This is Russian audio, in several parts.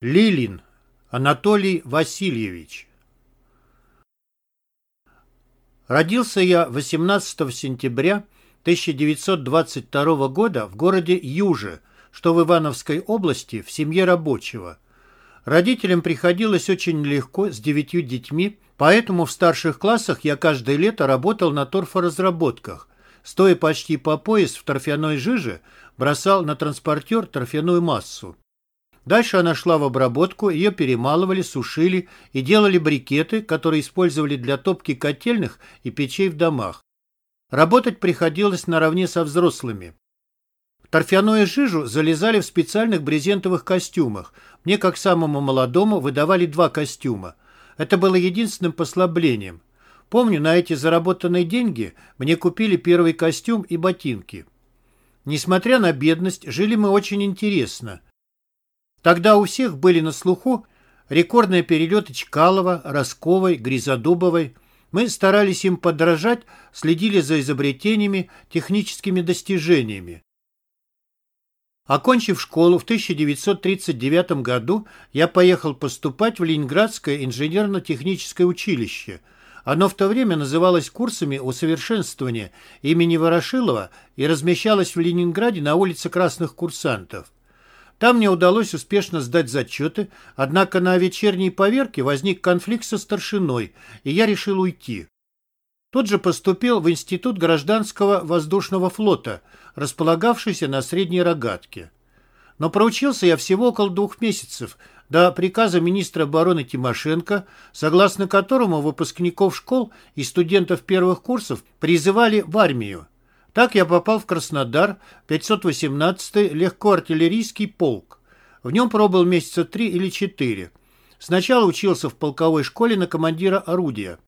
Лилин Анатолий Васильевич Родился я 18 сентября 1922 года в городе Юже, что в Ивановской области, в семье рабочего. Родителям приходилось очень легко с девятью детьми, поэтому в старших классах я каждое лето работал на торфоразработках. Стоя почти по пояс в торфяной жиже, бросал на транспортер торфяную массу. Дальше она шла в обработку, ее перемалывали, сушили и делали брикеты, которые использовали для топки котельных и печей в домах. Работать приходилось наравне со взрослыми. Торфяную жижу залезали в специальных брезентовых костюмах. Мне, как самому молодому, выдавали два костюма. Это было единственным послаблением. Помню, на эти заработанные деньги мне купили первый костюм и ботинки. Несмотря на бедность, жили мы очень интересно – Тогда у всех были на слуху рекордные перелеты Чкалова, Росковой, Гризодубовой. Мы старались им подражать, следили за изобретениями, техническими достижениями. Окончив школу в 1939 году, я поехал поступать в Ленинградское инженерно-техническое училище. Оно в то время называлось курсами усовершенствования имени Ворошилова и размещалось в Ленинграде на улице Красных Курсантов. Там мне удалось успешно сдать зачеты, однако на вечерней поверке возник конфликт со старшиной, и я решил уйти. Тут же поступил в Институт гражданского воздушного флота, располагавшийся на Средней Рогатке. Но проучился я всего около двух месяцев, до приказа министра обороны Тимошенко, согласно которому выпускников школ и студентов первых курсов призывали в армию. Так я попал в Краснодар, 518-й легкоартиллерийский полк. В нем пробыл месяца три или четыре. Сначала учился в полковой школе на командира орудия.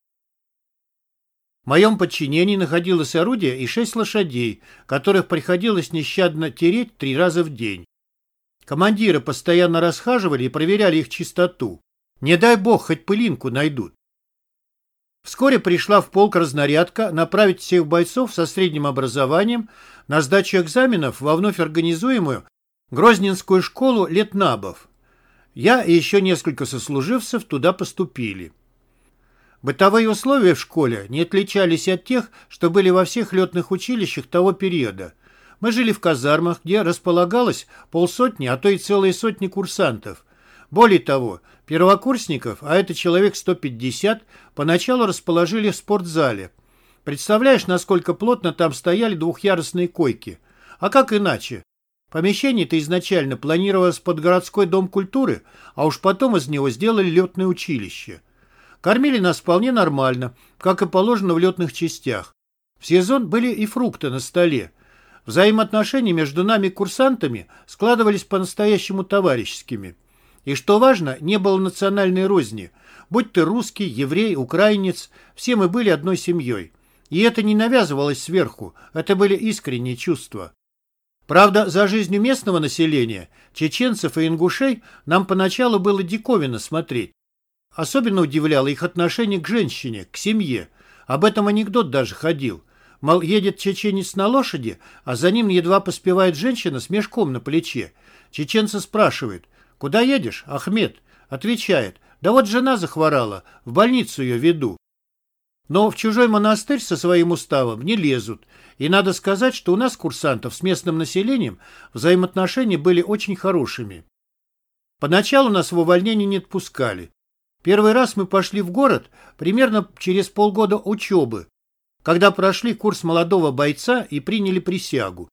В моем подчинении находилось орудие и шесть лошадей, которых приходилось нещадно тереть три раза в день. Командиры постоянно расхаживали и проверяли их чистоту. Не дай бог, хоть пылинку найдут. Вскоре пришла в полк разнарядка направить всех бойцов со средним образованием на сдачу экзаменов во вновь организуемую Грозненскую школу летнабов. Я и еще несколько сослуживцев туда поступили. Бытовые условия в школе не отличались от тех, что были во всех летных училищах того периода. Мы жили в казармах, где располагалось полсотни, а то и целые сотни курсантов – более того, первокурсников, а это человек 150, поначалу расположили в спортзале. Представляешь, насколько плотно там стояли двухъярусные койки? А как иначе? Помещение-то изначально планировалось под городской дом культуры, а уж потом из него сделали летное училище. Кормили нас вполне нормально, как и положено в летных частях. В сезон были и фрукты на столе. Взаимоотношения между нами курсантами складывались по-настоящему товарищескими. И что важно, не было национальной розни. Будь ты русский, еврей, украинец, все мы были одной семьей. И это не навязывалось сверху, это были искренние чувства. Правда, за жизнью местного населения, чеченцев и ингушей, нам поначалу было диковинно смотреть. Особенно удивляло их отношение к женщине, к семье. Об этом анекдот даже ходил. Мол, едет чеченец на лошади, а за ним едва поспевает женщина с мешком на плече. Чеченца спрашивает, «Куда едешь, Ахмед?» Отвечает, «Да вот жена захворала, в больницу ее веду». Но в чужой монастырь со своим уставом не лезут. И надо сказать, что у нас, курсантов, с местным населением взаимоотношения были очень хорошими. Поначалу нас в увольнение не отпускали. Первый раз мы пошли в город примерно через полгода учебы, когда прошли курс молодого бойца и приняли присягу.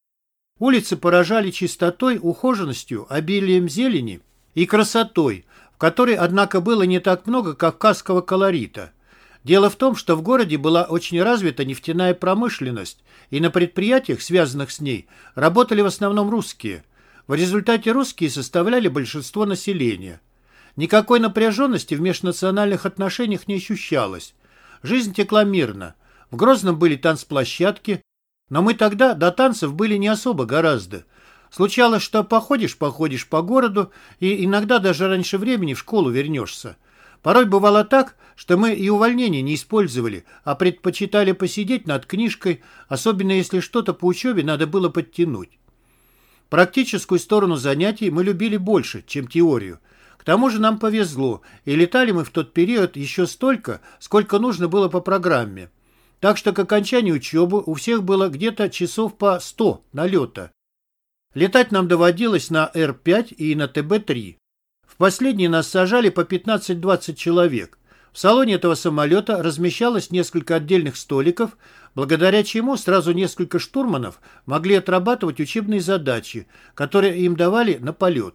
Улицы поражали чистотой, ухоженностью, обилием зелени и красотой, в которой, однако, было не так много кавказского колорита. Дело в том, что в городе была очень развита нефтяная промышленность, и на предприятиях, связанных с ней, работали в основном русские. В результате русские составляли большинство населения. Никакой напряженности в межнациональных отношениях не ощущалось. Жизнь текла мирно. В Грозном были танцплощадки, но мы тогда до танцев были не особо гораздо. Случалось, что походишь-походишь по городу и иногда даже раньше времени в школу вернешься. Порой бывало так, что мы и увольнение не использовали, а предпочитали посидеть над книжкой, особенно если что-то по учебе надо было подтянуть. Практическую сторону занятий мы любили больше, чем теорию. К тому же нам повезло, и летали мы в тот период еще столько, сколько нужно было по программе. Так что к окончанию учебы у всех было где-то часов по 100 налета. Летать нам доводилось на Р-5 и на ТБ-3. В последний нас сажали по 15-20 человек. В салоне этого самолета размещалось несколько отдельных столиков, благодаря чему сразу несколько штурманов могли отрабатывать учебные задачи, которые им давали на полет.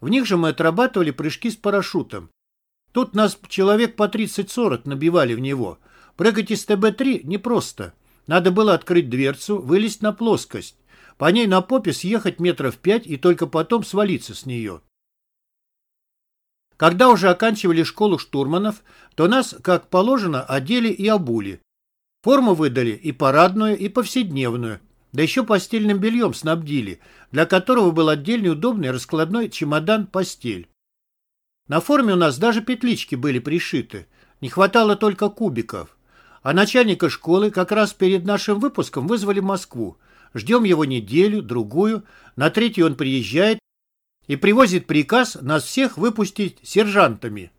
В них же мы отрабатывали прыжки с парашютом. Тут нас человек по 30-40 набивали в него. Прыгать из ТБ-3 непросто. Надо было открыть дверцу, вылезть на плоскость. По ней на попе съехать метров пять и только потом свалиться с нее. Когда уже оканчивали школу штурманов, то нас, как положено, одели и обули. Форму выдали и парадную, и повседневную, да еще постельным бельем снабдили, для которого был отдельный удобный раскладной чемодан-постель. На форме у нас даже петлички были пришиты, не хватало только кубиков. А начальника школы как раз перед нашим выпуском вызвали в Москву. Ждем его неделю, другую, на третью он приезжает и привозит приказ нас всех выпустить сержантами.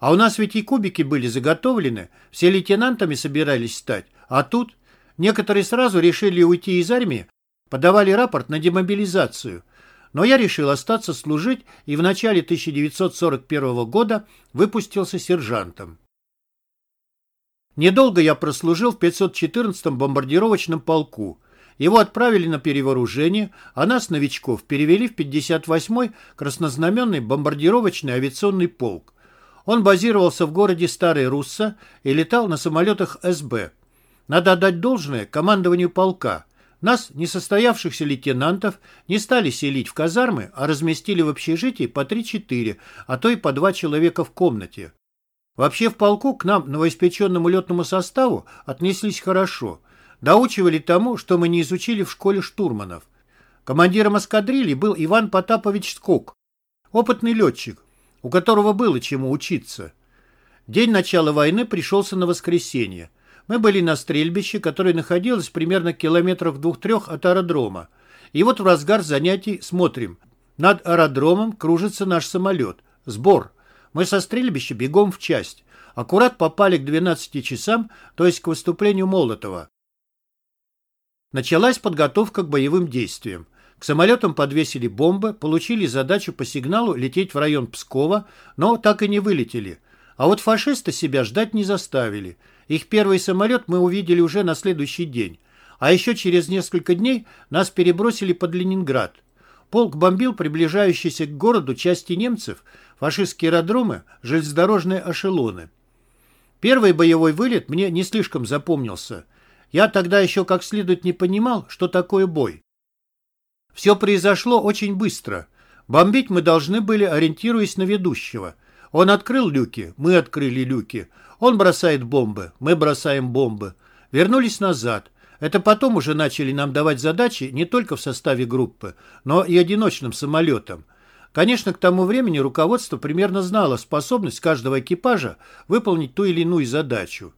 А у нас ведь и кубики были заготовлены, все лейтенантами собирались стать, а тут некоторые сразу решили уйти из армии, подавали рапорт на демобилизацию. Но я решил остаться служить и в начале 1941 года выпустился сержантом. Недолго я прослужил в 514-м бомбардировочном полку. Его отправили на перевооружение, а нас, новичков, перевели в 58-й краснознаменный бомбардировочный авиационный полк. Он базировался в городе Старый Русса и летал на самолетах СБ. Надо отдать должное командованию полка. Нас, несостоявшихся лейтенантов, не стали селить в казармы, а разместили в общежитии по 3-4, а то и по 2 человека в комнате. Вообще в полку к нам, новоиспеченному летному составу, отнеслись хорошо. Доучивали тому, что мы не изучили в школе штурманов. Командиром эскадрильи был Иван Потапович Скок, опытный летчик, у которого было чему учиться. День начала войны пришелся на воскресенье. Мы были на стрельбище, которое находилось примерно километрах двух-трех от аэродрома. И вот в разгар занятий смотрим. Над аэродромом кружится наш самолет. Сбор. Мы со стрельбища бегом в часть. Аккурат попали к 12 часам, то есть к выступлению Молотова. Началась подготовка к боевым действиям. К самолетам подвесили бомбы, получили задачу по сигналу лететь в район Пскова, но так и не вылетели. А вот фашисты себя ждать не заставили. Их первый самолет мы увидели уже на следующий день. А еще через несколько дней нас перебросили под Ленинград. Полк бомбил приближающиеся к городу части немцев, фашистские аэродромы, железнодорожные эшелоны. Первый боевой вылет мне не слишком запомнился. Я тогда еще как следует не понимал, что такое бой. Все произошло очень быстро. Бомбить мы должны были, ориентируясь на ведущего. Он открыл люки, мы открыли люки. Он бросает бомбы, мы бросаем бомбы. Вернулись назад. Это потом уже начали нам давать задачи не только в составе группы, но и одиночным самолетом. Конечно, к тому времени руководство примерно знало способность каждого экипажа выполнить ту или иную задачу.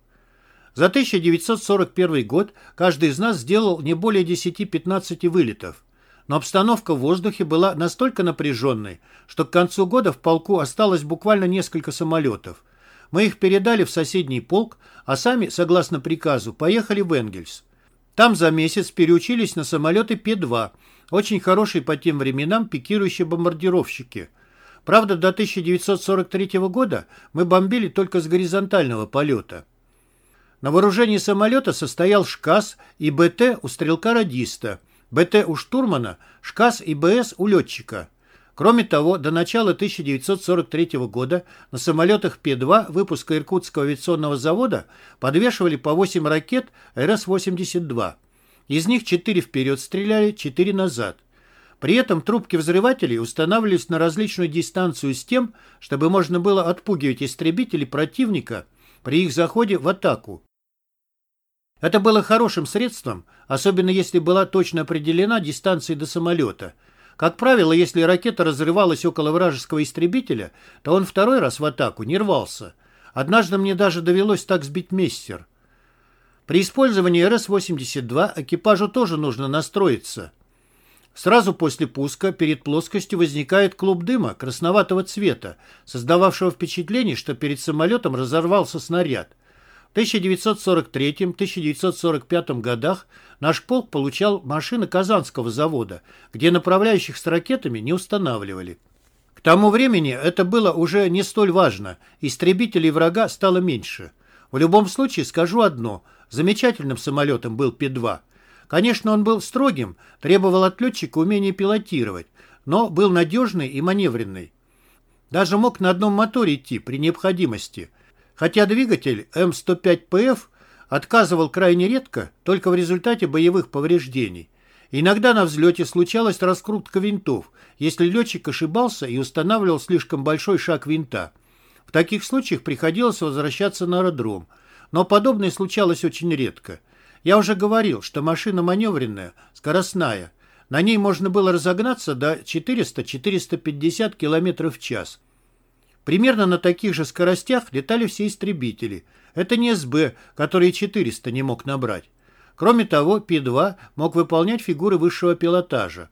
За 1941 год каждый из нас сделал не более 10-15 вылетов. Но обстановка в воздухе была настолько напряженной, что к концу года в полку осталось буквально несколько самолетов. Мы их передали в соседний полк, а сами, согласно приказу, поехали в Энгельс. Там за месяц переучились на самолеты П-2, очень хорошие по тем временам пикирующие бомбардировщики. Правда, до 1943 года мы бомбили только с горизонтального полета. На вооружении самолета состоял ШКАС и БТ у стрелка-радиста, БТ у штурмана, ШКАС и БС у летчика. Кроме того, до начала 1943 года на самолетах П-2 выпуска Иркутского авиационного завода подвешивали по 8 ракет РС-82. Из них 4 вперед стреляли, 4 назад. При этом трубки взрывателей устанавливались на различную дистанцию с тем, чтобы можно было отпугивать истребителей противника при их заходе в атаку. Это было хорошим средством, особенно если была точно определена дистанция до самолета – как правило, если ракета разрывалась около вражеского истребителя, то он второй раз в атаку не рвался. Однажды мне даже довелось так сбить мессер. При использовании РС-82 экипажу тоже нужно настроиться. Сразу после пуска перед плоскостью возникает клуб дыма красноватого цвета, создававшего впечатление, что перед самолетом разорвался снаряд. В 1943-1945 годах наш полк получал машины Казанского завода, где направляющих с ракетами не устанавливали. К тому времени это было уже не столь важно, истребителей врага стало меньше. В любом случае скажу одно – замечательным самолетом был Пи-2. Конечно, он был строгим, требовал от летчика умения пилотировать, но был надежный и маневренный. Даже мог на одном моторе идти при необходимости – хотя двигатель М105ПФ отказывал крайне редко, только в результате боевых повреждений. Иногда на взлете случалась раскрутка винтов, если летчик ошибался и устанавливал слишком большой шаг винта. В таких случаях приходилось возвращаться на аэродром, но подобное случалось очень редко. Я уже говорил, что машина маневренная, скоростная. На ней можно было разогнаться до 400-450 км в час – Примерно на таких же скоростях летали все истребители. Это не СБ, который 400 не мог набрать. Кроме того, Пи-2 мог выполнять фигуры высшего пилотажа.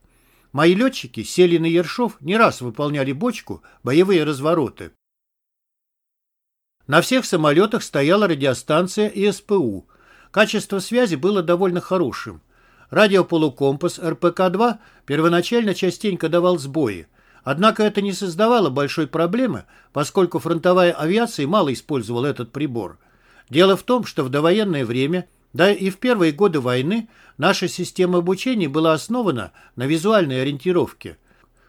Мои летчики сели на Ершов, не раз выполняли бочку, боевые развороты. На всех самолетах стояла радиостанция и СПУ. Качество связи было довольно хорошим. Радиополукомпас РПК-2 первоначально частенько давал сбои, Однако это не создавало большой проблемы, поскольку фронтовая авиация мало использовала этот прибор. Дело в том, что в довоенное время, да и в первые годы войны, наша система обучения была основана на визуальной ориентировке.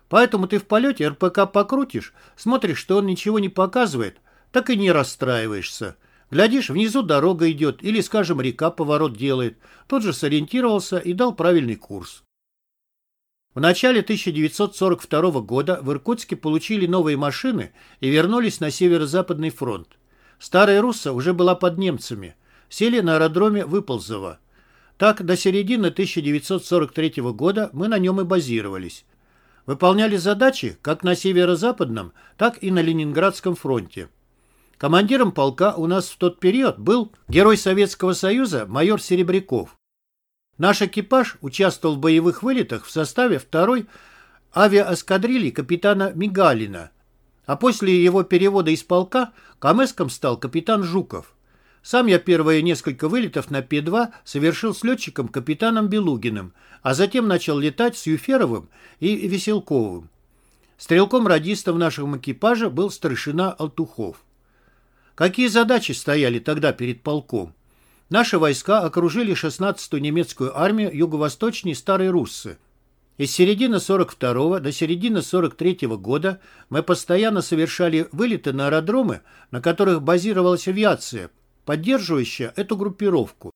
Поэтому ты в полете РПК покрутишь, смотришь, что он ничего не показывает, так и не расстраиваешься. Глядишь, внизу дорога идет или, скажем, река поворот делает. Тот же сориентировался и дал правильный курс. В начале 1942 года в Иркутске получили новые машины и вернулись на Северо-Западный фронт. Старая Русса уже была под немцами. Сели на аэродроме Выползово. Так, до середины 1943 года мы на нем и базировались. Выполняли задачи как на Северо-Западном, так и на Ленинградском фронте. Командиром полка у нас в тот период был герой Советского Союза майор Серебряков. Наш экипаж участвовал в боевых вылетах в составе второй авиаэскадрильи капитана Мигалина, а после его перевода из полка камэском стал капитан Жуков. Сам я первые несколько вылетов на П-2 совершил с летчиком капитаном Белугиным, а затем начал летать с Юферовым и Веселковым. Стрелком-радистом в нашем экипаже был старшина Алтухов. Какие задачи стояли тогда перед полком? Наши войска окружили 16-ю немецкую армию юго-восточней Старой Руссы. Из середины 42 до середины 43 года мы постоянно совершали вылеты на аэродромы, на которых базировалась авиация, поддерживающая эту группировку.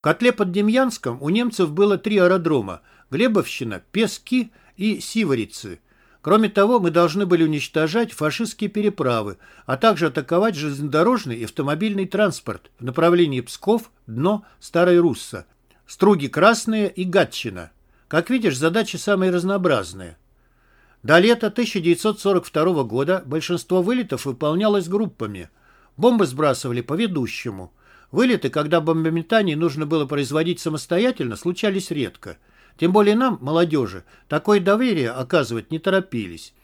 В котле под Демьянском у немцев было три аэродрома – Глебовщина, Пески и Сиворицы – Кроме того, мы должны были уничтожать фашистские переправы, а также атаковать железнодорожный и автомобильный транспорт в направлении Псков, Дно, Старой Русса, Струги Красные и Гатчина. Как видишь, задачи самые разнообразные. До лета 1942 года большинство вылетов выполнялось группами. Бомбы сбрасывали по ведущему. Вылеты, когда бомбометание нужно было производить самостоятельно, случались редко – тем более нам, молодежи, такое доверие оказывать не торопились.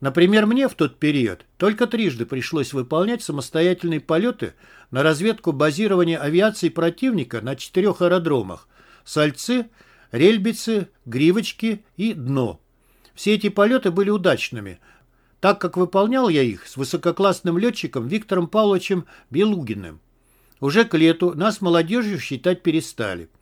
Например, мне в тот период только трижды пришлось выполнять самостоятельные полеты на разведку базирования авиации противника на четырех аэродромах – Сальцы, Рельбицы, Гривочки и Дно. Все эти полеты были удачными, так как выполнял я их с высококлассным летчиком Виктором Павловичем Белугиным. Уже к лету нас молодежью считать перестали –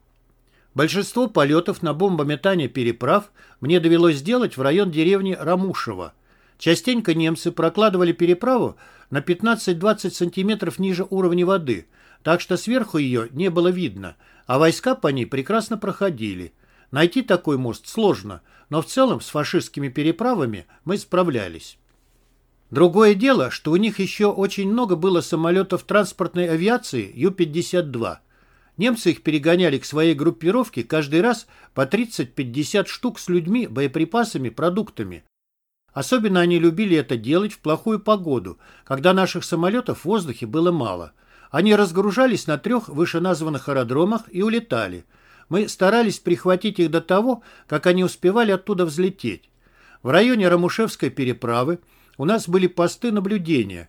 Большинство полетов на бомбометание переправ мне довелось сделать в район деревни Рамушево. Частенько немцы прокладывали переправу на 15-20 сантиметров ниже уровня воды, так что сверху ее не было видно, а войска по ней прекрасно проходили. Найти такой мост сложно, но в целом с фашистскими переправами мы справлялись. Другое дело, что у них еще очень много было самолетов транспортной авиации Ю-52. Немцы их перегоняли к своей группировке каждый раз по 30-50 штук с людьми, боеприпасами, продуктами. Особенно они любили это делать в плохую погоду, когда наших самолетов в воздухе было мало. Они разгружались на трех вышеназванных аэродромах и улетали. мы старались прихватить их до того, как они успевали оттуда взлететь. В районе Рамушевской переправы у нас были посты наблюдения,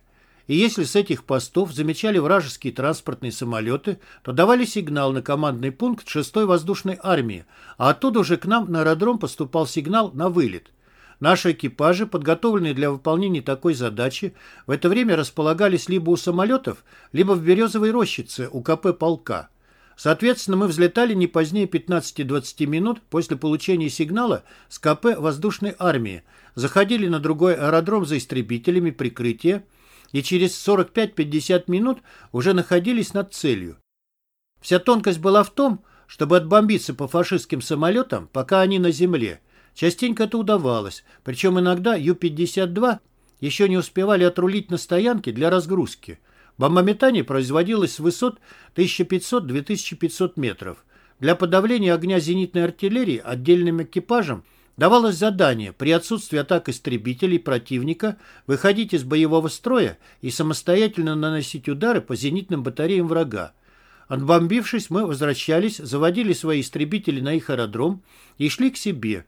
и если с этих постов замечали вражеские транспортные самолеты, то давали сигнал на командный пункт 6-й воздушной армии, а оттуда уже к нам на аэродром поступал сигнал на вылет. Наши экипажи, подготовленные для выполнения такой задачи, в это время располагались либо у самолетов, либо в Березовой рощице у КП полка. Соответственно, мы взлетали не позднее 15-20 минут после получения сигнала с КП воздушной армии, заходили на другой аэродром за истребителями прикрытия и через 45-50 минут уже находились над целью. Вся тонкость была в том, чтобы отбомбиться по фашистским самолетам, пока они на земле. Частенько это удавалось, причем иногда Ю-52 еще не успевали отрулить на стоянке для разгрузки – Бомбометание производилось с высот 1500-2500 метров. Для подавления огня зенитной артиллерии отдельным экипажам давалось задание при отсутствии атак истребителей противника выходить из боевого строя и самостоятельно наносить удары по зенитным батареям врага. Отбомбившись, мы возвращались, заводили свои истребители на их аэродром и шли к себе.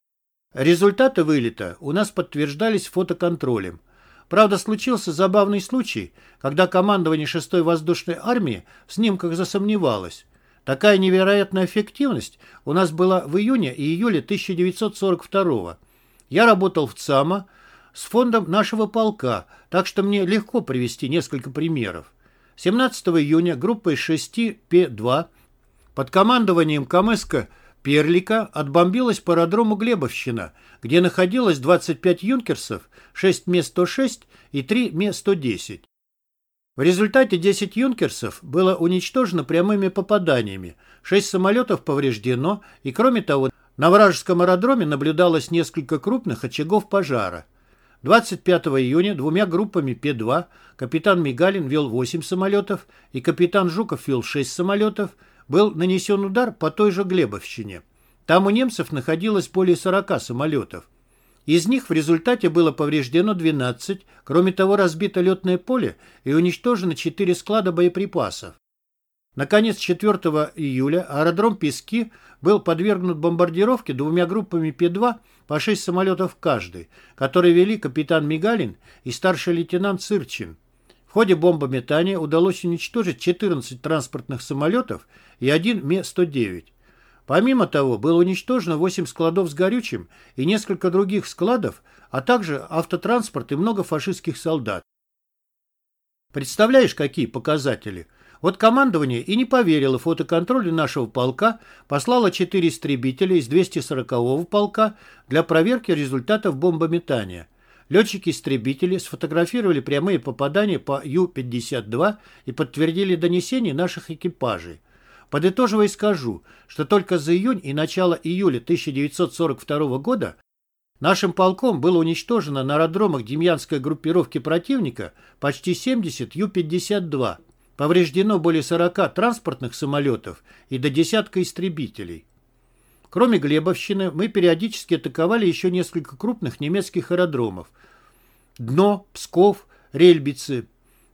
Результаты вылета у нас подтверждались фотоконтролем. Правда, случился забавный случай, когда командование 6-й воздушной армии в снимках засомневалось. Такая невероятная эффективность у нас была в июне и июле 1942 -го. Я работал в ЦАМа с фондом нашего полка, так что мне легко привести несколько примеров. 17 июня группа из 6 П-2 под командованием Камеска Перлика отбомбилась по аэродрому Глебовщина, где находилось 25 юнкерсов, 6 Ме-106 и 3 Ме-110. В результате 10 юнкерсов было уничтожено прямыми попаданиями, 6 самолетов повреждено, и кроме того, на вражеском аэродроме наблюдалось несколько крупных очагов пожара. 25 июня двумя группами П-2 капитан Мигалин вел 8 самолетов и капитан Жуков вел 6 самолетов – был нанесен удар по той же Глебовщине. Там у немцев находилось более 40 самолетов. Из них в результате было повреждено 12, кроме того разбито летное поле и уничтожено 4 склада боеприпасов. Наконец, 4 июля аэродром Пески был подвергнут бомбардировке двумя группами П-2 по 6 самолетов каждый, которые вели капитан Мигалин и старший лейтенант Сырчин. В ходе бомбометания удалось уничтожить 14 транспортных самолетов и один Ме-109. Помимо того, было уничтожено 8 складов с горючим и несколько других складов, а также автотранспорт и много фашистских солдат. Представляешь, какие показатели? Вот командование и не поверило фотоконтролю нашего полка, послало 4 истребителя из 240-го полка для проверки результатов бомбометания. Летчики-истребители сфотографировали прямые попадания по Ю-52 и подтвердили донесения наших экипажей. Подытоживая скажу, что только за июнь и начало июля 1942 года нашим полком было уничтожено на аэродромах Демьянской группировки противника почти 70 Ю-52, повреждено более 40 транспортных самолетов и до десятка истребителей. Кроме Глебовщины, мы периодически атаковали еще несколько крупных немецких аэродромов. Дно, Псков, Рельбицы.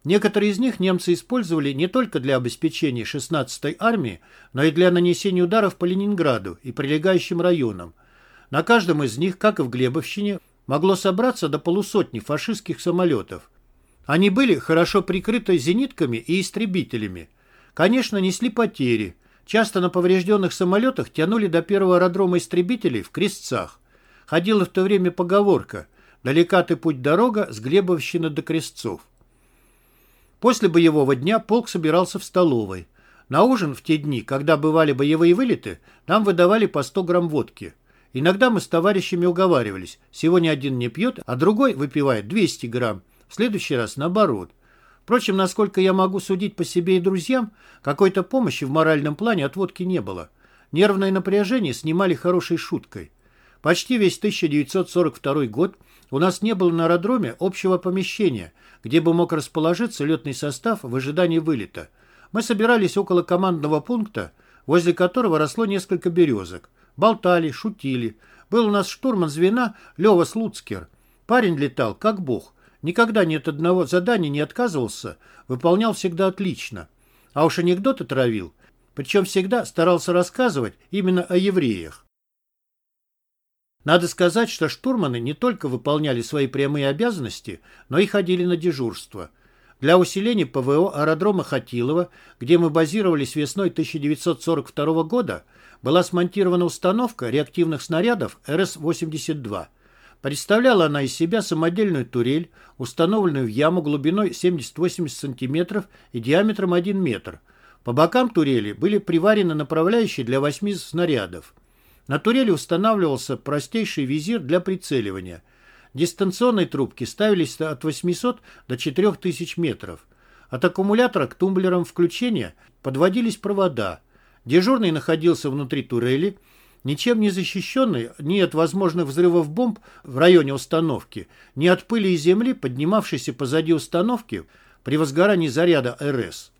Некоторые из них немцы использовали не только для обеспечения 16-й армии, но и для нанесения ударов по Ленинграду и прилегающим районам. На каждом из них, как и в Глебовщине, могло собраться до полусотни фашистских самолетов. Они были хорошо прикрыты зенитками и истребителями. Конечно, несли потери – Часто на поврежденных самолетах тянули до первого аэродрома истребителей в Крестцах. Ходила в то время поговорка «Далека ты путь дорога с Глебовщины до Крестцов». После боевого дня полк собирался в столовой. На ужин в те дни, когда бывали боевые вылеты, нам выдавали по 100 грамм водки. Иногда мы с товарищами уговаривались. Сегодня один не пьет, а другой выпивает 200 грамм. В следующий раз наоборот. Впрочем, насколько я могу судить по себе и друзьям, какой-то помощи в моральном плане от водки не было. Нервное напряжение снимали хорошей шуткой. Почти весь 1942 год у нас не было на аэродроме общего помещения, где бы мог расположиться летный состав в ожидании вылета. Мы собирались около командного пункта, возле которого росло несколько березок. Болтали, шутили. Был у нас штурман звена Лева Слуцкер. Парень летал, как бог. Никогда ни от одного задания не отказывался, выполнял всегда отлично. А уж анекдоты травил. причем всегда старался рассказывать именно о евреях. Надо сказать, что штурманы не только выполняли свои прямые обязанности, но и ходили на дежурство. Для усиления ПВО аэродрома Хатилова, где мы базировались весной 1942 года, была смонтирована установка реактивных снарядов РС-82. Представляла она из себя самодельную турель, установленную в яму глубиной 70-80 см и диаметром 1 метр. По бокам турели были приварены направляющие для 8 снарядов. На турели устанавливался простейший визир для прицеливания. Дистанционные трубки ставились от 800 до 4000 метров. От аккумулятора к тумблерам включения подводились провода. Дежурный находился внутри турели, ничем не защищенный ни от возможных взрывов бомб в районе установки, ни от пыли и земли, поднимавшейся позади установки при возгорании заряда РС.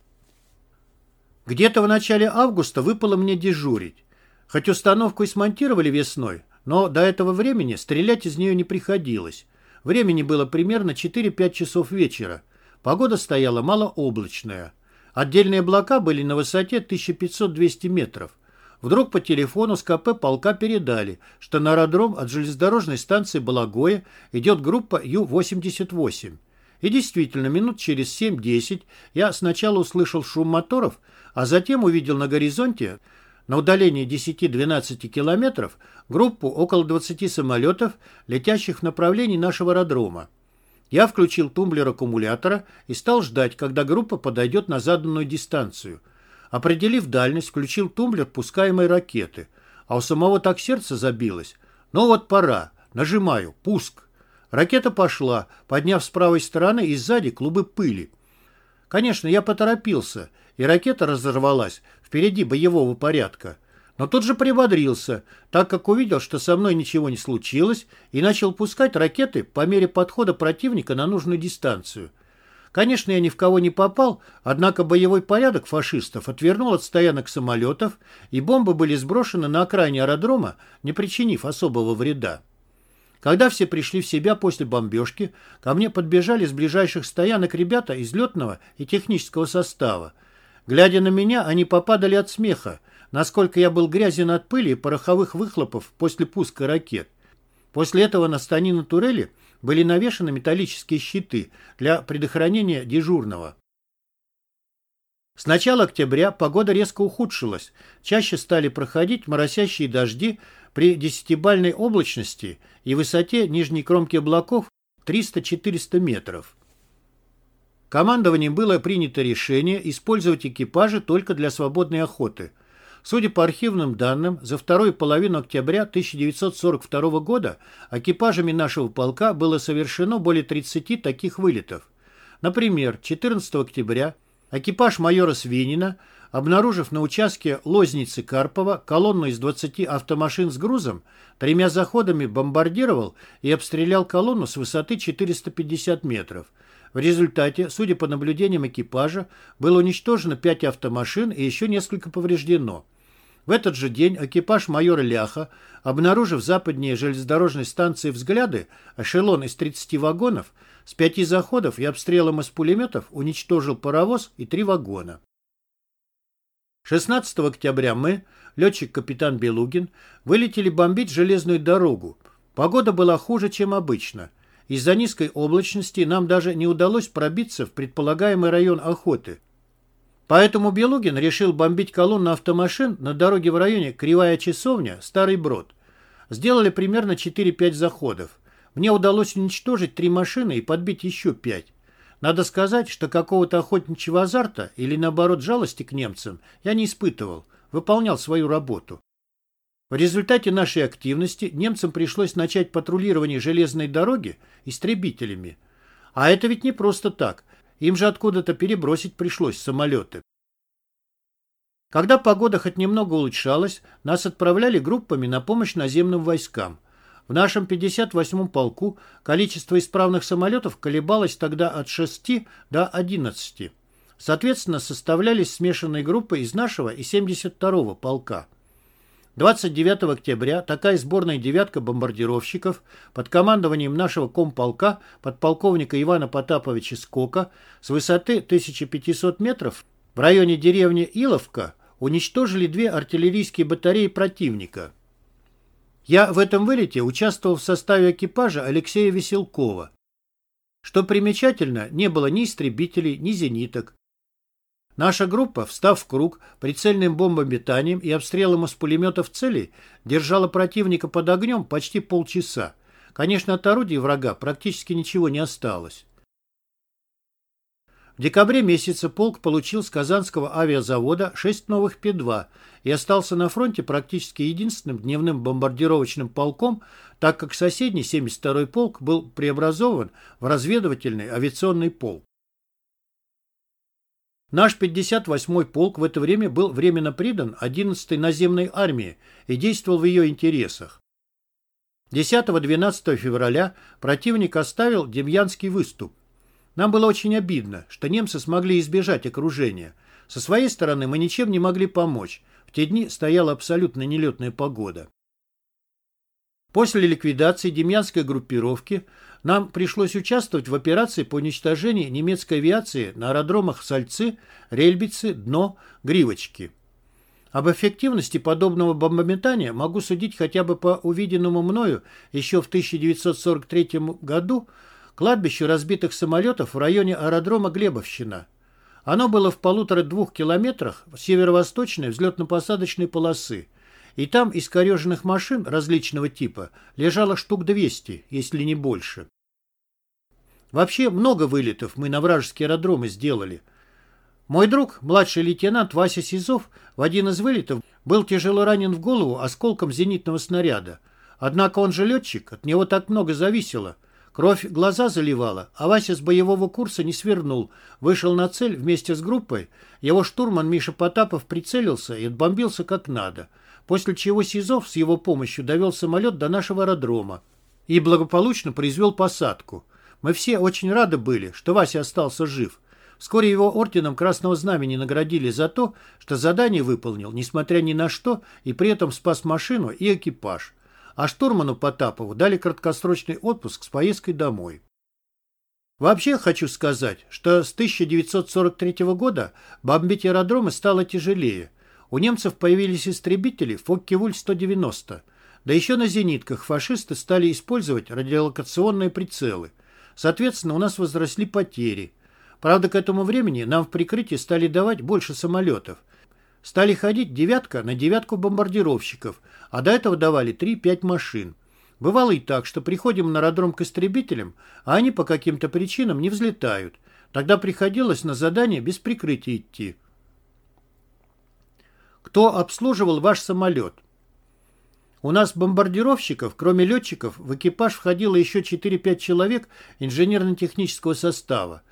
Где-то в начале августа выпало мне дежурить. Хоть установку и смонтировали весной, но до этого времени стрелять из нее не приходилось. Времени было примерно 4-5 часов вечера. Погода стояла малооблачная. Отдельные облака были на высоте 1500-200 метров. Вдруг по телефону с КП полка передали, что на аэродром от железнодорожной станции Балагоя идет группа Ю-88. И действительно, минут через 7-10 я сначала услышал шум моторов, а затем увидел на горизонте на удалении 10-12 километров группу около 20 самолетов, летящих в направлении нашего аэродрома. Я включил тумблер аккумулятора и стал ждать, когда группа подойдет на заданную дистанцию. Определив дальность, включил тумблер пускаемой ракеты. А у самого так сердце забилось. Ну вот пора. Нажимаю. Пуск. Ракета пошла, подняв с правой стороны и сзади клубы пыли. Конечно, я поторопился, и ракета разорвалась впереди боевого порядка. Но тут же прибодрился, так как увидел, что со мной ничего не случилось, и начал пускать ракеты по мере подхода противника на нужную дистанцию. Конечно, я ни в кого не попал, однако боевой порядок фашистов отвернул от стоянок самолетов, и бомбы были сброшены на окраине аэродрома, не причинив особого вреда. Когда все пришли в себя после бомбежки, ко мне подбежали с ближайших стоянок ребята из летного и технического состава. Глядя на меня, они попадали от смеха, насколько я был грязен от пыли и пороховых выхлопов после пуска ракет. После этого на станину турели были навешаны металлические щиты для предохранения дежурного. С начала октября погода резко ухудшилась, чаще стали проходить моросящие дожди при десятибальной облачности и высоте нижней кромки облаков 300-400 метров. Командованием было принято решение использовать экипажи только для свободной охоты. Судя по архивным данным, за вторую половину октября 1942 года экипажами нашего полка было совершено более 30 таких вылетов. Например, 14 октября экипаж майора Свинина – обнаружив на участке Лозницы Карпова колонну из 20 автомашин с грузом, тремя заходами бомбардировал и обстрелял колонну с высоты 450 метров. В результате, судя по наблюдениям экипажа, было уничтожено 5 автомашин и еще несколько повреждено. В этот же день экипаж майора Ляха, обнаружив западнее железнодорожной станции «Взгляды», эшелон из 30 вагонов, с пяти заходов и обстрелом из пулеметов уничтожил паровоз и три вагона. 16 октября мы, летчик-капитан Белугин, вылетели бомбить железную дорогу. Погода была хуже, чем обычно. Из-за низкой облачности нам даже не удалось пробиться в предполагаемый район охоты. Поэтому Белугин решил бомбить колонну автомашин на дороге в районе Кривая Часовня, Старый Брод. Сделали примерно 4-5 заходов. Мне удалось уничтожить три машины и подбить еще пять. Надо сказать, что какого-то охотничьего азарта или, наоборот, жалости к немцам я не испытывал, выполнял свою работу. В результате нашей активности немцам пришлось начать патрулирование железной дороги истребителями. А это ведь не просто так. Им же откуда-то перебросить пришлось самолеты. Когда погода хоть немного улучшалась, нас отправляли группами на помощь наземным войскам – в нашем 58-м полку количество исправных самолетов колебалось тогда от 6 до 11. Соответственно, составлялись смешанные группы из нашего и 72-го полка. 29 октября такая сборная девятка бомбардировщиков под командованием нашего комполка подполковника Ивана Потаповича Скока с высоты 1500 метров в районе деревни Иловка уничтожили две артиллерийские батареи противника. Я в этом вылете участвовал в составе экипажа Алексея Веселкова. Что примечательно, не было ни истребителей, ни зениток. Наша группа, встав в круг, прицельным бомбометанием и обстрелом из пулеметов целей, держала противника под огнем почти полчаса. Конечно, от орудий врага практически ничего не осталось. В декабре месяце полк получил с Казанского авиазавода 6 новых П-2 и остался на фронте практически единственным дневным бомбардировочным полком, так как соседний 72-й полк был преобразован в разведывательный авиационный полк. Наш 58-й полк в это время был временно придан 11-й наземной армии и действовал в ее интересах. 10-12 февраля противник оставил Демьянский выступ. Нам было очень обидно, что немцы смогли избежать окружения. Со своей стороны мы ничем не могли помочь. В те дни стояла абсолютно нелетная погода. После ликвидации Демьянской группировки нам пришлось участвовать в операции по уничтожению немецкой авиации на аэродромах Сальцы, Рельбицы, Дно, Гривочки. Об эффективности подобного бомбометания могу судить хотя бы по увиденному мною еще в 1943 году кладбище разбитых самолетов в районе аэродрома Глебовщина. Оно было в полутора-двух километрах северо-восточной взлетно-посадочной полосы, и там искореженных машин различного типа лежало штук 200, если не больше. Вообще много вылетов мы на вражеские аэродромы сделали. Мой друг, младший лейтенант Вася Сизов, в один из вылетов был тяжело ранен в голову осколком зенитного снаряда. Однако он же летчик, от него так много зависело – Кровь глаза заливала, а Вася с боевого курса не свернул, вышел на цель вместе с группой. Его штурман Миша Потапов прицелился и отбомбился как надо, после чего Сизов с его помощью довел самолет до нашего аэродрома и благополучно произвел посадку. Мы все очень рады были, что Вася остался жив. Вскоре его орденом Красного Знамени наградили за то, что задание выполнил, несмотря ни на что, и при этом спас машину и экипаж а штурману Потапову дали краткосрочный отпуск с поездкой домой. Вообще хочу сказать, что с 1943 года бомбить аэродромы стало тяжелее. У немцев появились истребители Фокке-Вуль-190, да еще на зенитках фашисты стали использовать радиолокационные прицелы. Соответственно, у нас возросли потери. Правда, к этому времени нам в прикрытие стали давать больше самолетов. Стали ходить девятка на девятку бомбардировщиков, а до этого давали 3-5 машин. Бывало и так, что приходим на аэродром к истребителям, а они по каким-то причинам не взлетают. Тогда приходилось на задание без прикрытия идти. Кто обслуживал ваш самолет? У нас бомбардировщиков, кроме летчиков, в экипаж входило еще 4-5 человек инженерно-технического состава.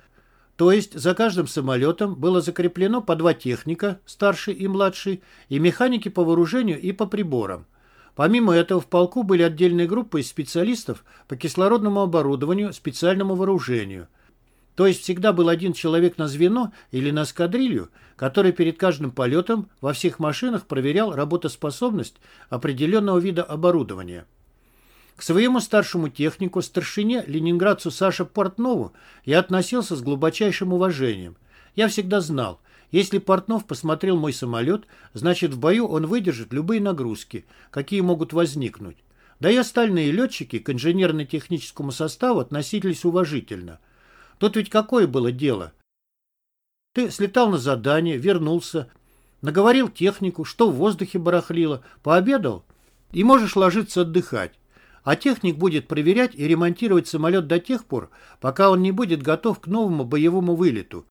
То есть за каждым самолетом было закреплено по два техника, старший и младший, и механики по вооружению и по приборам. Помимо этого в полку были отдельные группы из специалистов по кислородному оборудованию, специальному вооружению. То есть всегда был один человек на звено или на эскадрилью, который перед каждым полетом во всех машинах проверял работоспособность определенного вида оборудования. К своему старшему технику, старшине, ленинградцу Саше Портнову я относился с глубочайшим уважением. Я всегда знал, если Портнов посмотрел мой самолет, значит в бою он выдержит любые нагрузки, какие могут возникнуть. Да и остальные летчики к инженерно-техническому составу относились уважительно. Тут ведь какое было дело? Ты слетал на задание, вернулся, наговорил технику, что в воздухе барахлило, пообедал и можешь ложиться отдыхать а техник будет проверять и ремонтировать самолет до тех пор, пока он не будет готов к новому боевому вылету.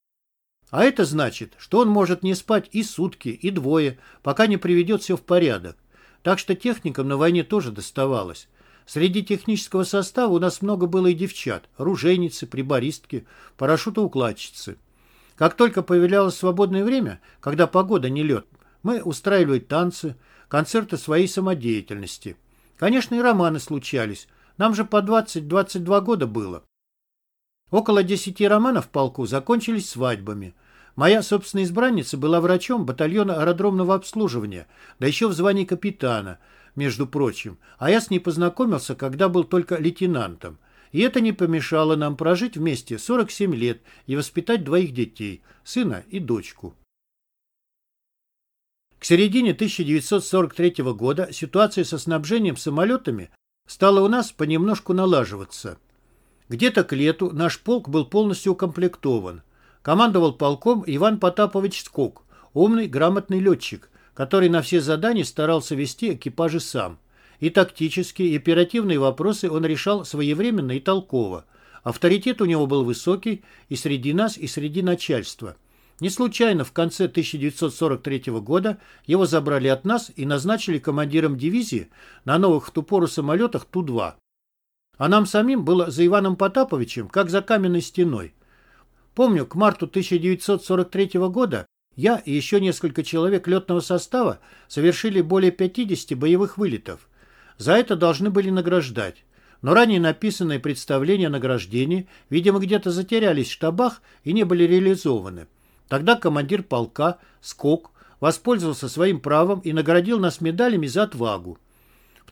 А это значит, что он может не спать и сутки, и двое, пока не приведет все в порядок. Так что техникам на войне тоже доставалось. Среди технического состава у нас много было и девчат, оружейницы, прибористки, парашютоукладчицы. Как только появлялось свободное время, когда погода не лед, мы устраивали танцы, концерты своей самодеятельности – Конечно, и романы случались. Нам же по 20-22 года было. Около 10 романов в полку закончились свадьбами. Моя собственная избранница была врачом батальона аэродромного обслуживания, да еще в звании капитана, между прочим, а я с ней познакомился, когда был только лейтенантом. И это не помешало нам прожить вместе 47 лет и воспитать двоих детей, сына и дочку. К середине 1943 года ситуация со снабжением самолетами стала у нас понемножку налаживаться. Где-то к лету наш полк был полностью укомплектован. Командовал полком Иван Потапович Скок, умный, грамотный летчик, который на все задания старался вести экипажи сам. И тактические, и оперативные вопросы он решал своевременно и толково. Авторитет у него был высокий и среди нас, и среди начальства. Не случайно в конце 1943 года его забрали от нас и назначили командиром дивизии на новых в ту пору самолетах Ту-2. А нам самим было за Иваном Потаповичем, как за каменной стеной. Помню, к марту 1943 года я и еще несколько человек летного состава совершили более 50 боевых вылетов. За это должны были награждать. Но ранее написанные представления о награждении, видимо, где-то затерялись в штабах и не были реализованы. Тогда командир полка, Скок, воспользовался своим правом и наградил нас медалями за отвагу.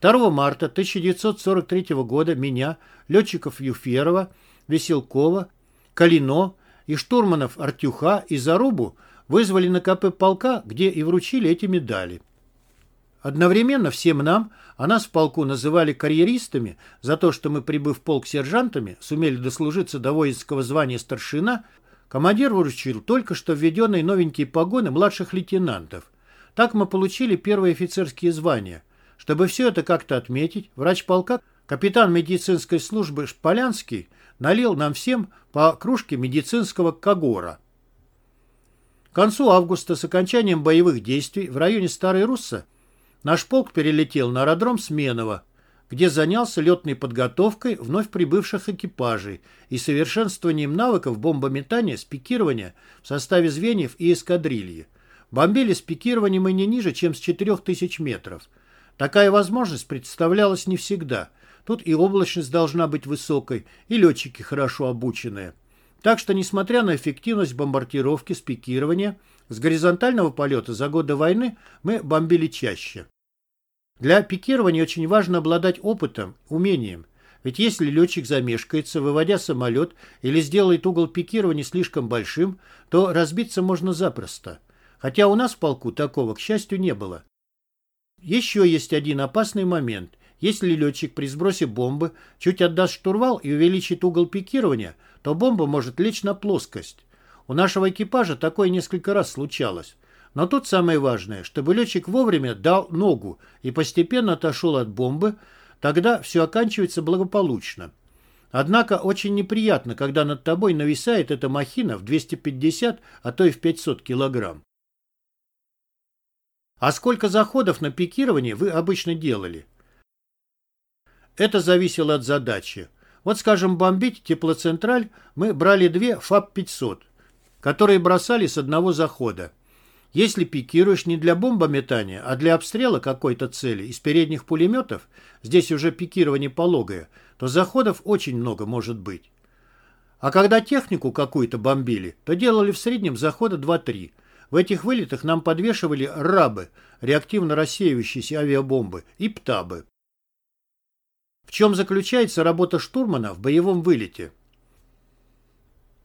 2 марта 1943 года меня, летчиков Юферова, Веселкова, Калино и штурманов Артюха и Зарубу вызвали на КП полка, где и вручили эти медали. Одновременно всем нам, а нас в полку называли карьеристами за то, что мы, прибыв в полк сержантами, сумели дослужиться до воинского звания старшина, командир вручил только что введенные новенькие погоны младших лейтенантов. Так мы получили первые офицерские звания. Чтобы все это как-то отметить, врач полка, капитан медицинской службы Шполянский, налил нам всем по кружке медицинского кагора. К концу августа с окончанием боевых действий в районе Старой Русса Наш полк перелетел на аэродром Сменово, где занялся летной подготовкой вновь прибывших экипажей и совершенствованием навыков бомбометания с пикирования в составе звеньев и эскадрильи. Бомбили с пикированием мы не ниже, чем с 4000 метров. Такая возможность представлялась не всегда. Тут и облачность должна быть высокой, и летчики хорошо обученные. Так что, несмотря на эффективность бомбардировки с пикирования, с горизонтального полета за годы войны мы бомбили чаще. Для пикирования очень важно обладать опытом, умением. Ведь если летчик замешкается, выводя самолет, или сделает угол пикирования слишком большим, то разбиться можно запросто. Хотя у нас в полку такого, к счастью, не было. Еще есть один опасный момент. Если летчик при сбросе бомбы чуть отдаст штурвал и увеличит угол пикирования, то бомба может лечь на плоскость. У нашего экипажа такое несколько раз случалось. Но тут самое важное, чтобы летчик вовремя дал ногу и постепенно отошел от бомбы, тогда все оканчивается благополучно. Однако очень неприятно, когда над тобой нависает эта махина в 250, а то и в 500 килограмм. А сколько заходов на пикирование вы обычно делали? Это зависело от задачи. Вот, скажем, бомбить теплоцентраль мы брали две ФАП-500, которые бросали с одного захода. Если пикируешь не для бомбометания, а для обстрела какой-то цели из передних пулеметов, здесь уже пикирование пологое, то заходов очень много может быть. А когда технику какую-то бомбили, то делали в среднем захода 2-3. В этих вылетах нам подвешивали рабы, реактивно рассеивающиеся авиабомбы, и птабы. В чем заключается работа штурмана в боевом вылете?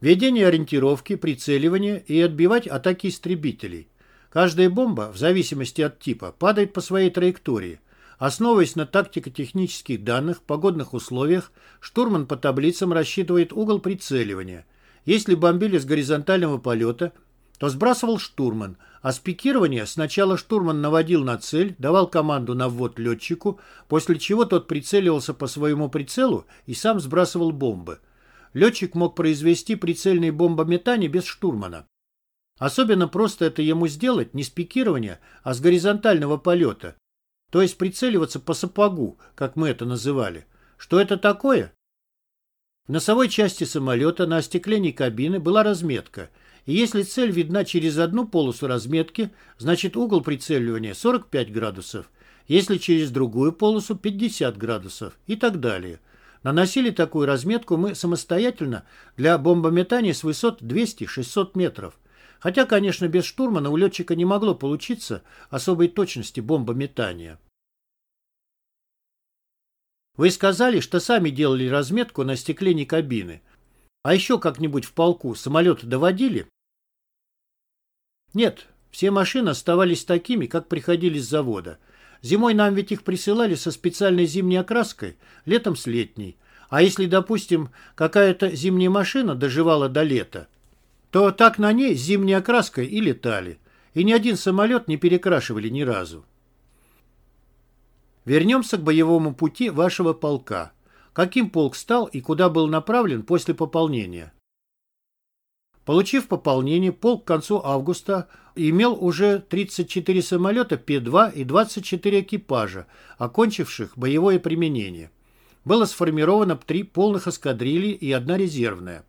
Ведение ориентировки, прицеливание и отбивать атаки истребителей. Каждая бомба, в зависимости от типа, падает по своей траектории. Основываясь на тактико-технических данных, погодных условиях, штурман по таблицам рассчитывает угол прицеливания. Если бомбили с горизонтального полета, то сбрасывал штурман, а с пикирования сначала штурман наводил на цель, давал команду на ввод летчику, после чего тот прицеливался по своему прицелу и сам сбрасывал бомбы. Летчик мог произвести прицельные бомбометания без штурмана. Особенно просто это ему сделать не с пикирования, а с горизонтального полета. То есть прицеливаться по сапогу, как мы это называли. Что это такое? В носовой части самолета на остеклении кабины была разметка. И если цель видна через одну полосу разметки, значит угол прицеливания 45 градусов. Если через другую полосу 50 градусов и так далее. Наносили такую разметку мы самостоятельно для бомбометания с высот 200-600 метров. Хотя, конечно, без штурмана у летчика не могло получиться особой точности бомбометания. Вы сказали, что сами делали разметку на стеклении кабины. А еще как-нибудь в полку самолеты доводили? Нет, Все машины оставались такими, как приходили с завода. Зимой нам ведь их присылали со специальной зимней окраской, летом с летней. А если, допустим, какая-то зимняя машина доживала до лета, то так на ней с зимней окраской и летали. И ни один самолет не перекрашивали ни разу. Вернемся к боевому пути вашего полка. Каким полк стал и куда был направлен после пополнения? Получив пополнение, полк к концу августа имел уже 34 самолета П-2 и 24 экипажа, окончивших боевое применение. Было сформировано три полных эскадрильи и одна резервная.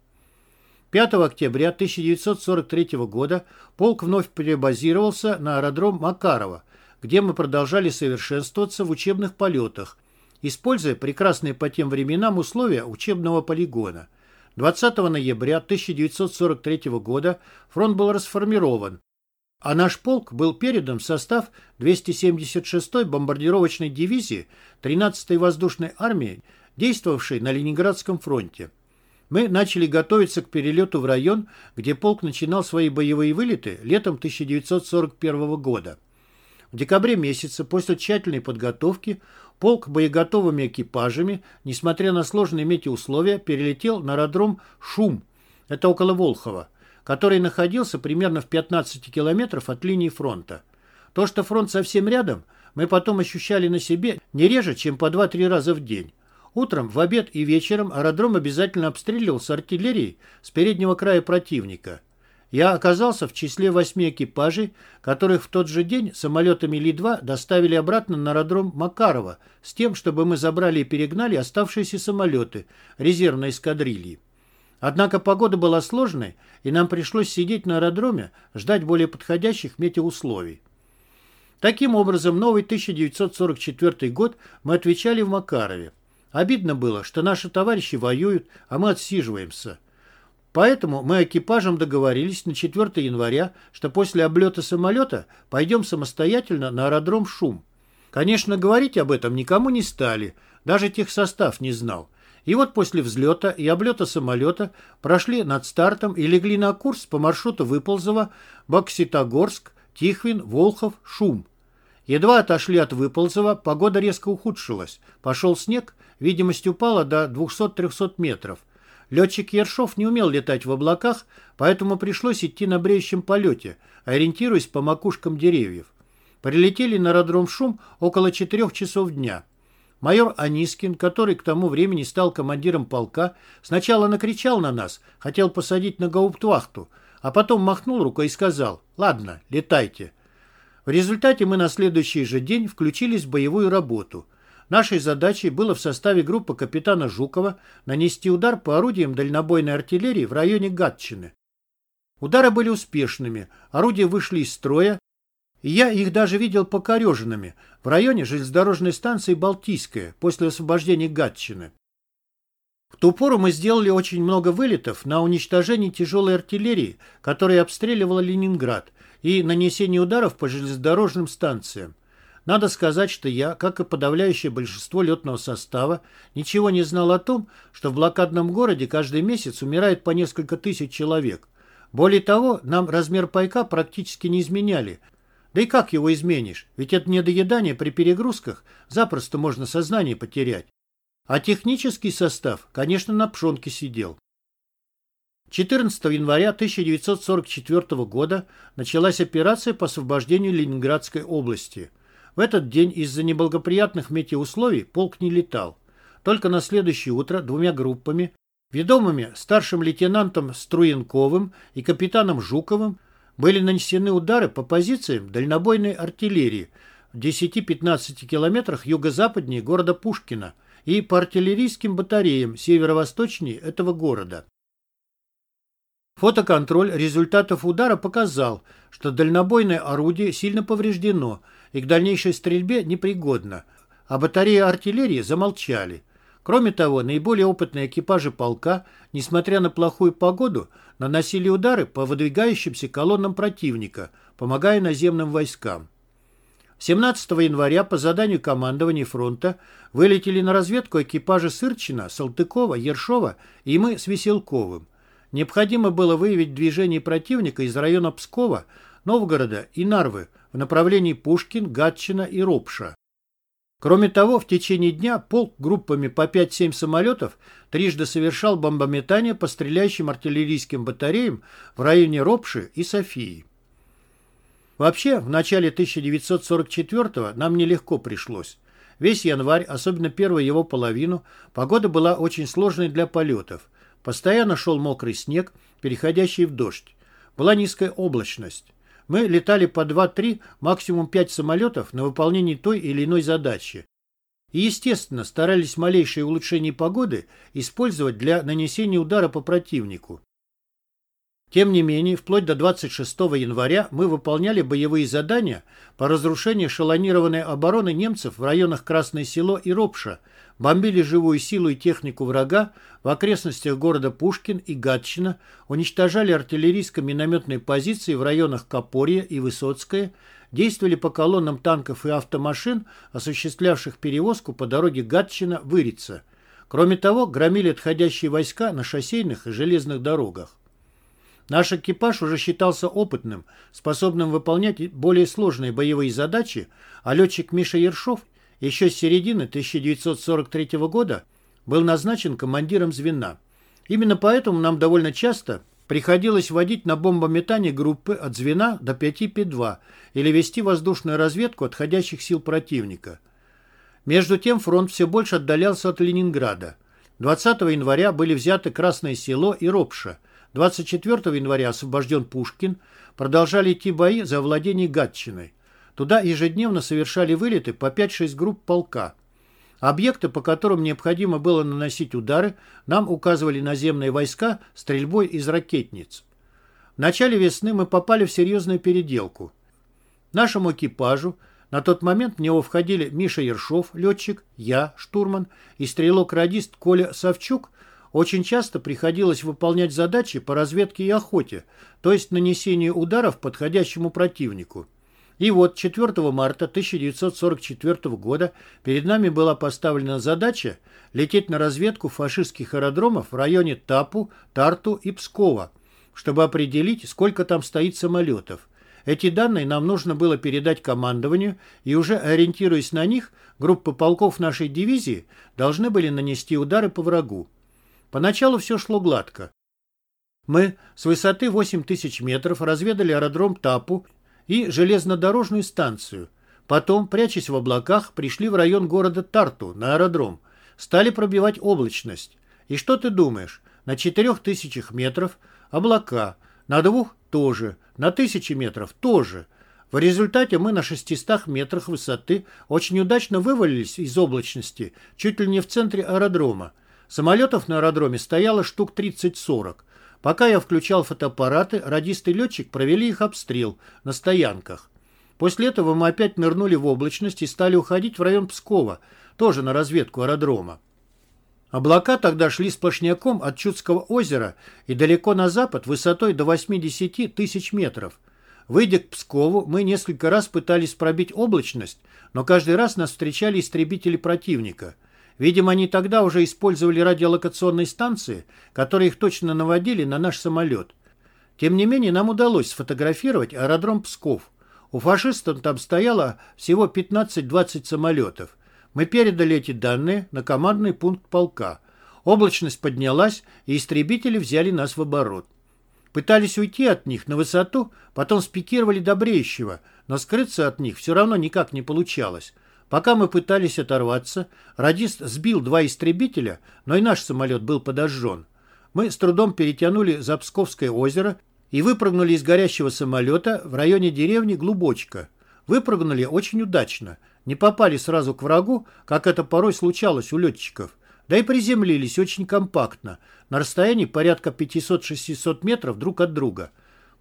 5 октября 1943 года полк вновь перебазировался на аэродром Макарова, где мы продолжали совершенствоваться в учебных полетах, используя прекрасные по тем временам условия учебного полигона – 20 ноября 1943 года фронт был расформирован, а наш полк был передан в состав 276-й бомбардировочной дивизии 13-й воздушной армии, действовавшей на Ленинградском фронте. Мы начали готовиться к перелету в район, где полк начинал свои боевые вылеты летом 1941 года. В декабре месяце после тщательной подготовки Полк боеготовыми экипажами, несмотря на сложные метеоусловия, перелетел на аэродром Шум, это около Волхова, который находился примерно в 15 километров от линии фронта. То, что фронт совсем рядом, мы потом ощущали на себе не реже, чем по 2-3 раза в день. Утром, в обед и вечером аэродром обязательно обстреливался артиллерией с переднего края противника – я оказался в числе восьми экипажей, которых в тот же день самолетами Ли-2 доставили обратно на аэродром Макарова с тем, чтобы мы забрали и перегнали оставшиеся самолеты резервной эскадрильи. Однако погода была сложной, и нам пришлось сидеть на аэродроме, ждать более подходящих метеоусловий. Таким образом, новый 1944 год мы отвечали в Макарове. Обидно было, что наши товарищи воюют, а мы отсиживаемся – Поэтому мы экипажем договорились на 4 января, что после облета самолета пойдем самостоятельно на аэродром Шум. Конечно, говорить об этом никому не стали, даже техсостав не знал. И вот после взлета и облета самолета прошли над стартом и легли на курс по маршруту Выползова, Бокситогорск, Тихвин, Волхов, Шум. Едва отошли от Выползова, погода резко ухудшилась. Пошел снег, видимость упала до 200-300 метров – Летчик Ершов не умел летать в облаках, поэтому пришлось идти на бреющем полете, ориентируясь по макушкам деревьев. Прилетели на аэродром Шум около четырех часов дня. Майор Анискин, который к тому времени стал командиром полка, сначала накричал на нас, хотел посадить на гауптвахту, а потом махнул рукой и сказал «Ладно, летайте». В результате мы на следующий же день включились в боевую работу – Нашей задачей было в составе группы капитана Жукова нанести удар по орудиям дальнобойной артиллерии в районе Гатчины. Удары были успешными, орудия вышли из строя, и я их даже видел покореженными в районе железнодорожной станции Балтийская после освобождения Гатчины. В ту пору мы сделали очень много вылетов на уничтожение тяжелой артиллерии, которая обстреливала Ленинград, и нанесение ударов по железнодорожным станциям. Надо сказать, что я, как и подавляющее большинство летного состава, ничего не знал о том, что в блокадном городе каждый месяц умирает по несколько тысяч человек. Более того, нам размер пайка практически не изменяли. Да и как его изменишь? Ведь это недоедание при перегрузках запросто можно сознание потерять. А технический состав, конечно, на пшонке сидел. 14 января 1944 года началась операция по освобождению Ленинградской области – в этот день из-за неблагоприятных метеоусловий полк не летал. Только на следующее утро двумя группами, ведомыми старшим лейтенантом Струенковым и капитаном Жуковым, были нанесены удары по позициям дальнобойной артиллерии в 10-15 километрах юго-западнее города Пушкина и по артиллерийским батареям северо-восточнее этого города. Фотоконтроль результатов удара показал, что дальнобойное орудие сильно повреждено и к дальнейшей стрельбе непригодно, а батареи артиллерии замолчали. Кроме того, наиболее опытные экипажи полка, несмотря на плохую погоду, наносили удары по выдвигающимся колоннам противника, помогая наземным войскам. 17 января по заданию командования фронта вылетели на разведку экипажи Сырчина, Салтыкова, Ершова и мы с Веселковым. Необходимо было выявить движение противника из района Пскова Новгорода и Нарвы в направлении Пушкин, Гатчина и Ропша. Кроме того, в течение дня полк группами по 5-7 самолетов трижды совершал бомбометание по стреляющим артиллерийским батареям в районе Ропши и Софии. Вообще, в начале 1944 нам нелегко пришлось. Весь январь, особенно первую его половину, погода была очень сложной для полетов. Постоянно шел мокрый снег, переходящий в дождь. Была низкая облачность. Мы летали по 2-3, максимум 5 самолетов на выполнение той или иной задачи. И, естественно, старались малейшие улучшения погоды использовать для нанесения удара по противнику. Тем не менее, вплоть до 26 января мы выполняли боевые задания по разрушению шалонированной обороны немцев в районах Красное Село и Ропша, бомбили живую силу и технику врага в окрестностях города Пушкин и Гатчина, уничтожали артиллерийско-минометные позиции в районах Копорья и Высоцкое, действовали по колоннам танков и автомашин, осуществлявших перевозку по дороге Гатчина-Вырица. Кроме того, громили отходящие войска на шоссейных и железных дорогах. Наш экипаж уже считался опытным, способным выполнять более сложные боевые задачи, а летчик Миша Ершов еще с середины 1943 года был назначен командиром звена. Именно поэтому нам довольно часто приходилось водить на бомбометание группы от звена до 5 П-2 или вести воздушную разведку отходящих сил противника. Между тем фронт все больше отдалялся от Ленинграда. 20 января были взяты Красное Село и Ропша – 24 января освобожден Пушкин, продолжали идти бои за владение Гатчиной. Туда ежедневно совершали вылеты по 5-6 групп полка. Объекты, по которым необходимо было наносить удары, нам указывали наземные войска стрельбой из ракетниц. В начале весны мы попали в серьезную переделку. Нашему экипажу на тот момент в него входили Миша Ершов, летчик, я, штурман, и стрелок-радист Коля Савчук – очень часто приходилось выполнять задачи по разведке и охоте, то есть нанесению ударов подходящему противнику. И вот 4 марта 1944 года перед нами была поставлена задача лететь на разведку фашистских аэродромов в районе Тапу, Тарту и Пскова, чтобы определить, сколько там стоит самолетов. Эти данные нам нужно было передать командованию, и уже ориентируясь на них, группы полков нашей дивизии должны были нанести удары по врагу. Поначалу все шло гладко. Мы с высоты 8 тысяч метров разведали аэродром Тапу и железнодорожную станцию. Потом, прячась в облаках, пришли в район города Тарту на аэродром. Стали пробивать облачность. И что ты думаешь? На 4 тысячах метров облака, на двух тоже, на тысячи метров тоже. В результате мы на 600 метрах высоты очень удачно вывалились из облачности, чуть ли не в центре аэродрома. Самолетов на аэродроме стояло штук 30-40. Пока я включал фотоаппараты, радист и летчик провели их обстрел на стоянках. После этого мы опять нырнули в облачность и стали уходить в район Пскова, тоже на разведку аэродрома. Облака тогда шли сплошняком от Чудского озера и далеко на запад высотой до 80 тысяч метров. Выйдя к Пскову, мы несколько раз пытались пробить облачность, но каждый раз нас встречали истребители противника – Видимо, они тогда уже использовали радиолокационные станции, которые их точно наводили на наш самолет. Тем не менее, нам удалось сфотографировать аэродром Псков. У фашистов там стояло всего 15-20 самолетов. Мы передали эти данные на командный пункт полка. Облачность поднялась, и истребители взяли нас в оборот. Пытались уйти от них на высоту, потом спикировали до Бреющего, но скрыться от них все равно никак не получалось. Пока мы пытались оторваться, радист сбил два истребителя, но и наш самолет был подожжен. Мы с трудом перетянули за Псковское озеро и выпрыгнули из горящего самолета в районе деревни Глубочка. Выпрыгнули очень удачно. Не попали сразу к врагу, как это порой случалось у летчиков. Да и приземлились очень компактно, на расстоянии порядка 500-600 метров друг от друга.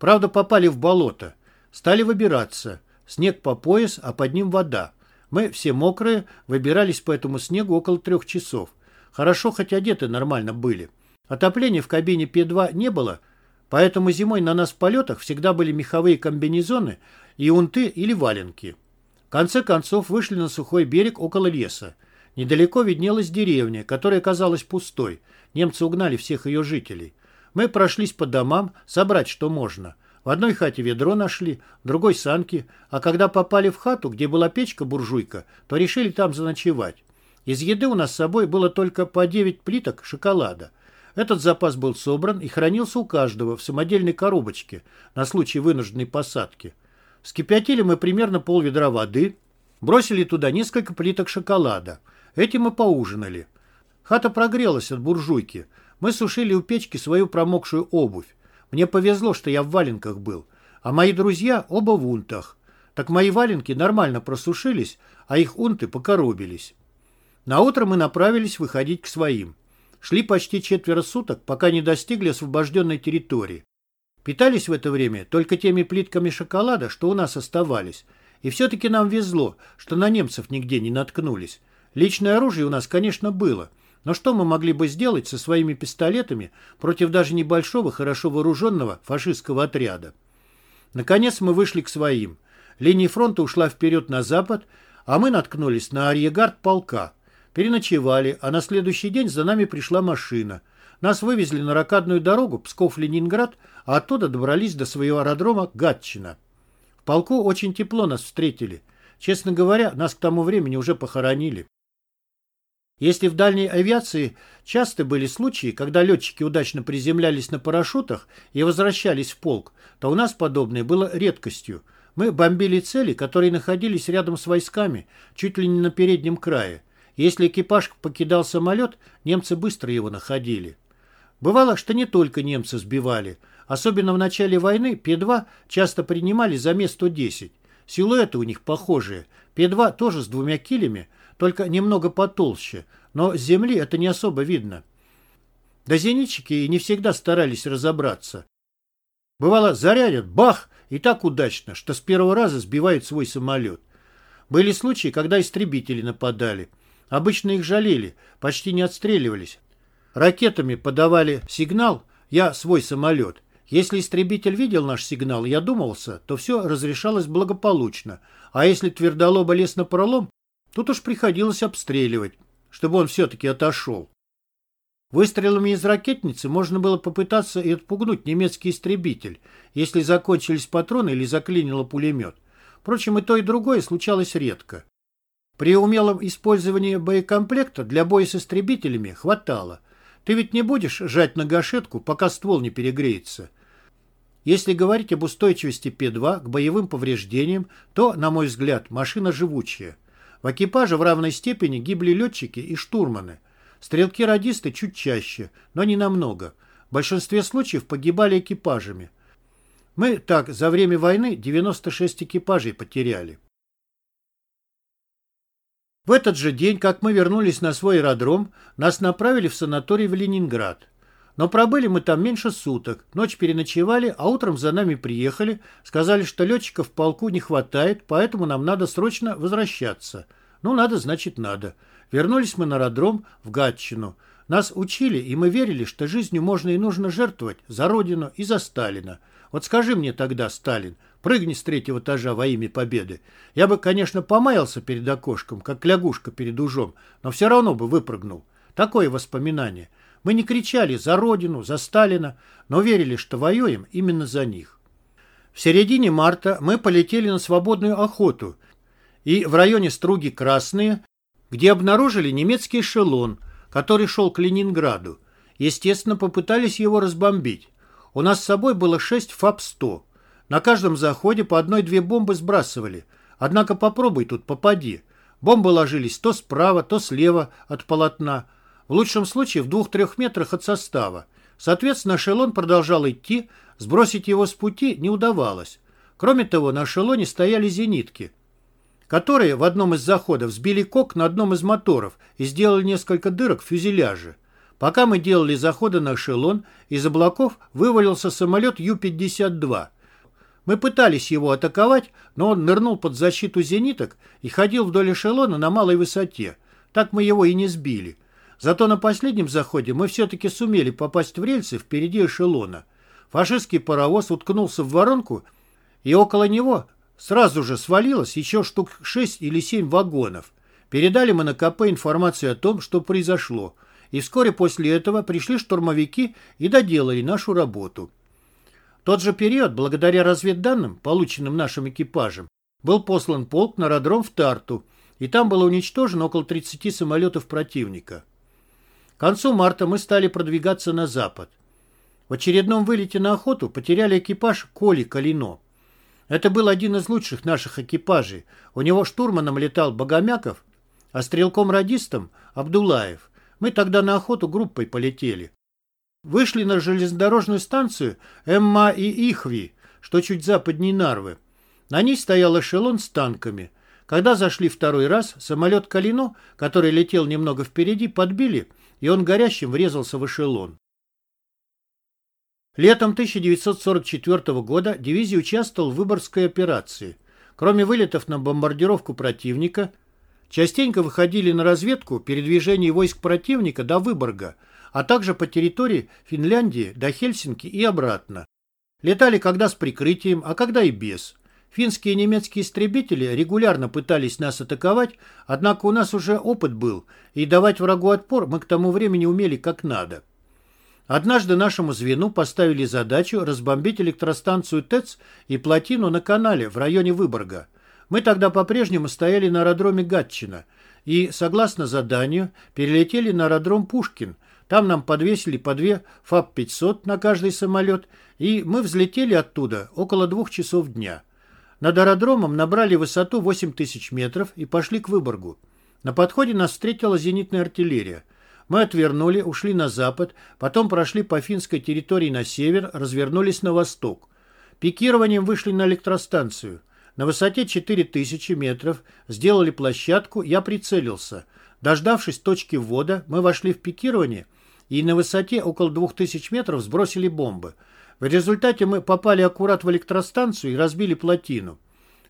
Правда, попали в болото. Стали выбираться. Снег по пояс, а под ним вода. Мы все мокрые, выбирались по этому снегу около трех часов. Хорошо, хоть одеты нормально были. Отопления в кабине П-2 не было, поэтому зимой на нас в полетах всегда были меховые комбинезоны и унты или валенки. В конце концов вышли на сухой берег около леса. Недалеко виднелась деревня, которая казалась пустой. Немцы угнали всех ее жителей. Мы прошлись по домам, собрать что можно. В одной хате ведро нашли, в другой санки, а когда попали в хату, где была печка-буржуйка, то решили там заночевать. Из еды у нас с собой было только по 9 плиток шоколада. Этот запас был собран и хранился у каждого в самодельной коробочке на случай вынужденной посадки. Вскипятили мы примерно пол ведра воды, бросили туда несколько плиток шоколада. Этим мы поужинали. Хата прогрелась от буржуйки. Мы сушили у печки свою промокшую обувь. Мне повезло, что я в валенках был, а мои друзья оба в унтах. Так мои валенки нормально просушились, а их унты покоробились. На утро мы направились выходить к своим. Шли почти четверо суток, пока не достигли освобожденной территории. Питались в это время только теми плитками шоколада, что у нас оставались. И все-таки нам везло, что на немцев нигде не наткнулись. Личное оружие у нас, конечно, было. Но что мы могли бы сделать со своими пистолетами против даже небольшого, хорошо вооруженного фашистского отряда? Наконец мы вышли к своим. Линия фронта ушла вперед на запад, а мы наткнулись на арьегард полка. Переночевали, а на следующий день за нами пришла машина. Нас вывезли на ракадную дорогу Псков-Ленинград, а оттуда добрались до своего аэродрома Гатчина. В полку очень тепло нас встретили. Честно говоря, нас к тому времени уже похоронили. Если в дальней авиации часто были случаи, когда летчики удачно приземлялись на парашютах и возвращались в полк, то у нас подобное было редкостью. Мы бомбили цели, которые находились рядом с войсками, чуть ли не на переднем крае. Если экипаж покидал самолет, немцы быстро его находили. Бывало, что не только немцы сбивали. Особенно в начале войны Пе-2 часто принимали за Ме-110. Силуэты у них похожие. Пе-2 тоже с двумя килями, только немного потолще, но с земли это не особо видно. Да зенитчики не всегда старались разобраться. Бывало, зарядят, бах, и так удачно, что с первого раза сбивают свой самолет. Были случаи, когда истребители нападали. Обычно их жалели, почти не отстреливались. Ракетами подавали сигнал «Я свой самолет». Если истребитель видел наш сигнал и одумался, то все разрешалось благополучно, а если твердолоба лез на пролом, тут уж приходилось обстреливать, чтобы он все-таки отошел. Выстрелами из ракетницы можно было попытаться и отпугнуть немецкий истребитель, если закончились патроны или заклинило пулемет. Впрочем, и то, и другое случалось редко. При умелом использовании боекомплекта для боя с истребителями хватало – ты ведь не будешь жать на гашетку, пока ствол не перегреется. Если говорить об устойчивости П-2 к боевым повреждениям, то, на мой взгляд, машина живучая. В экипаже в равной степени гибли летчики и штурманы. Стрелки-радисты чуть чаще, но не намного. В большинстве случаев погибали экипажами. Мы так за время войны 96 экипажей потеряли. В этот же день, как мы вернулись на свой аэродром, нас направили в санаторий в Ленинград. Но пробыли мы там меньше суток, ночь переночевали, а утром за нами приехали, сказали, что летчиков в полку не хватает, поэтому нам надо срочно возвращаться. Ну, надо, значит, надо. Вернулись мы на аэродром в Гатчину. Нас учили, и мы верили, что жизнью можно и нужно жертвовать за Родину и за Сталина. Вот скажи мне тогда, Сталин, Прыгни с третьего этажа во имя победы. Я бы, конечно, помаялся перед окошком, как лягушка перед ужом, но все равно бы выпрыгнул. Такое воспоминание. Мы не кричали за Родину, за Сталина, но верили, что воюем именно за них. В середине марта мы полетели на свободную охоту и в районе Струги Красные, где обнаружили немецкий эшелон, который шел к Ленинграду. Естественно, попытались его разбомбить. У нас с собой было 6 ФАП-100. На каждом заходе по одной-две бомбы сбрасывали. Однако попробуй тут попади. Бомбы ложились то справа, то слева от полотна. В лучшем случае в двух-трех метрах от состава. Соответственно, эшелон продолжал идти, сбросить его с пути не удавалось. Кроме того, на эшелоне стояли зенитки, которые в одном из заходов сбили кок на одном из моторов и сделали несколько дырок в фюзеляже. Пока мы делали заходы на эшелон, из облаков вывалился самолет Ю-52. Мы пытались его атаковать, но он нырнул под защиту зениток и ходил вдоль эшелона на малой высоте. Так мы его и не сбили. Зато на последнем заходе мы все-таки сумели попасть в рельсы впереди эшелона. Фашистский паровоз уткнулся в воронку, и около него сразу же свалилось еще штук 6 или 7 вагонов. Передали мы на КП информацию о том, что произошло, и вскоре после этого пришли штурмовики и доделали нашу работу. тот же период, благодаря разведданным, полученным нашим экипажем, был послан полк на аэродром в Тарту, и там было уничтожено около 30 самолетов противника. К концу марта мы стали продвигаться на запад. В очередном вылете на охоту потеряли экипаж Коли Калино. Это был один из лучших наших экипажей. У него штурманом летал Богомяков, а стрелком-радистом Абдулаев. Мы тогда на охоту группой полетели. Вышли на железнодорожную станцию Эмма и Ихви, что чуть западнее Нарвы. На ней стоял эшелон с танками. Когда зашли второй раз, самолет Калино, который летел немного впереди, подбили, и он горящим врезался в эшелон. Летом 1944 года дивизия участвовала в Выборгской операции. Кроме вылетов на бомбардировку противника, частенько выходили на разведку передвижений войск противника до Выборга, а также по территории Финляндии до Хельсинки и обратно. Летали когда с прикрытием, а когда и без. Финские и немецкие истребители регулярно пытались нас атаковать, однако у нас уже опыт был, и давать врагу отпор мы к тому времени умели как надо. Однажды нашему звену поставили задачу разбомбить электростанцию ТЭЦ и плотину на канале в районе Выборга. Мы тогда по-прежнему стояли на аэродроме Гатчина и, согласно заданию, перелетели на аэродром Пушкин. Там нам подвесили по две ФАП-500 на каждый самолет, и мы взлетели оттуда около двух часов дня. Над аэродромом набрали высоту 8 тысяч метров и пошли к Выборгу. На подходе нас встретила зенитная артиллерия. Мы отвернули, ушли на запад, потом прошли по финской территории на север, развернулись на восток. Пикированием вышли на электростанцию. На высоте 4000 метров сделали площадку, я прицелился. Дождавшись точки ввода, мы вошли в пикирование и на высоте около 2000 метров сбросили бомбы. В результате мы попали аккурат в электростанцию и разбили плотину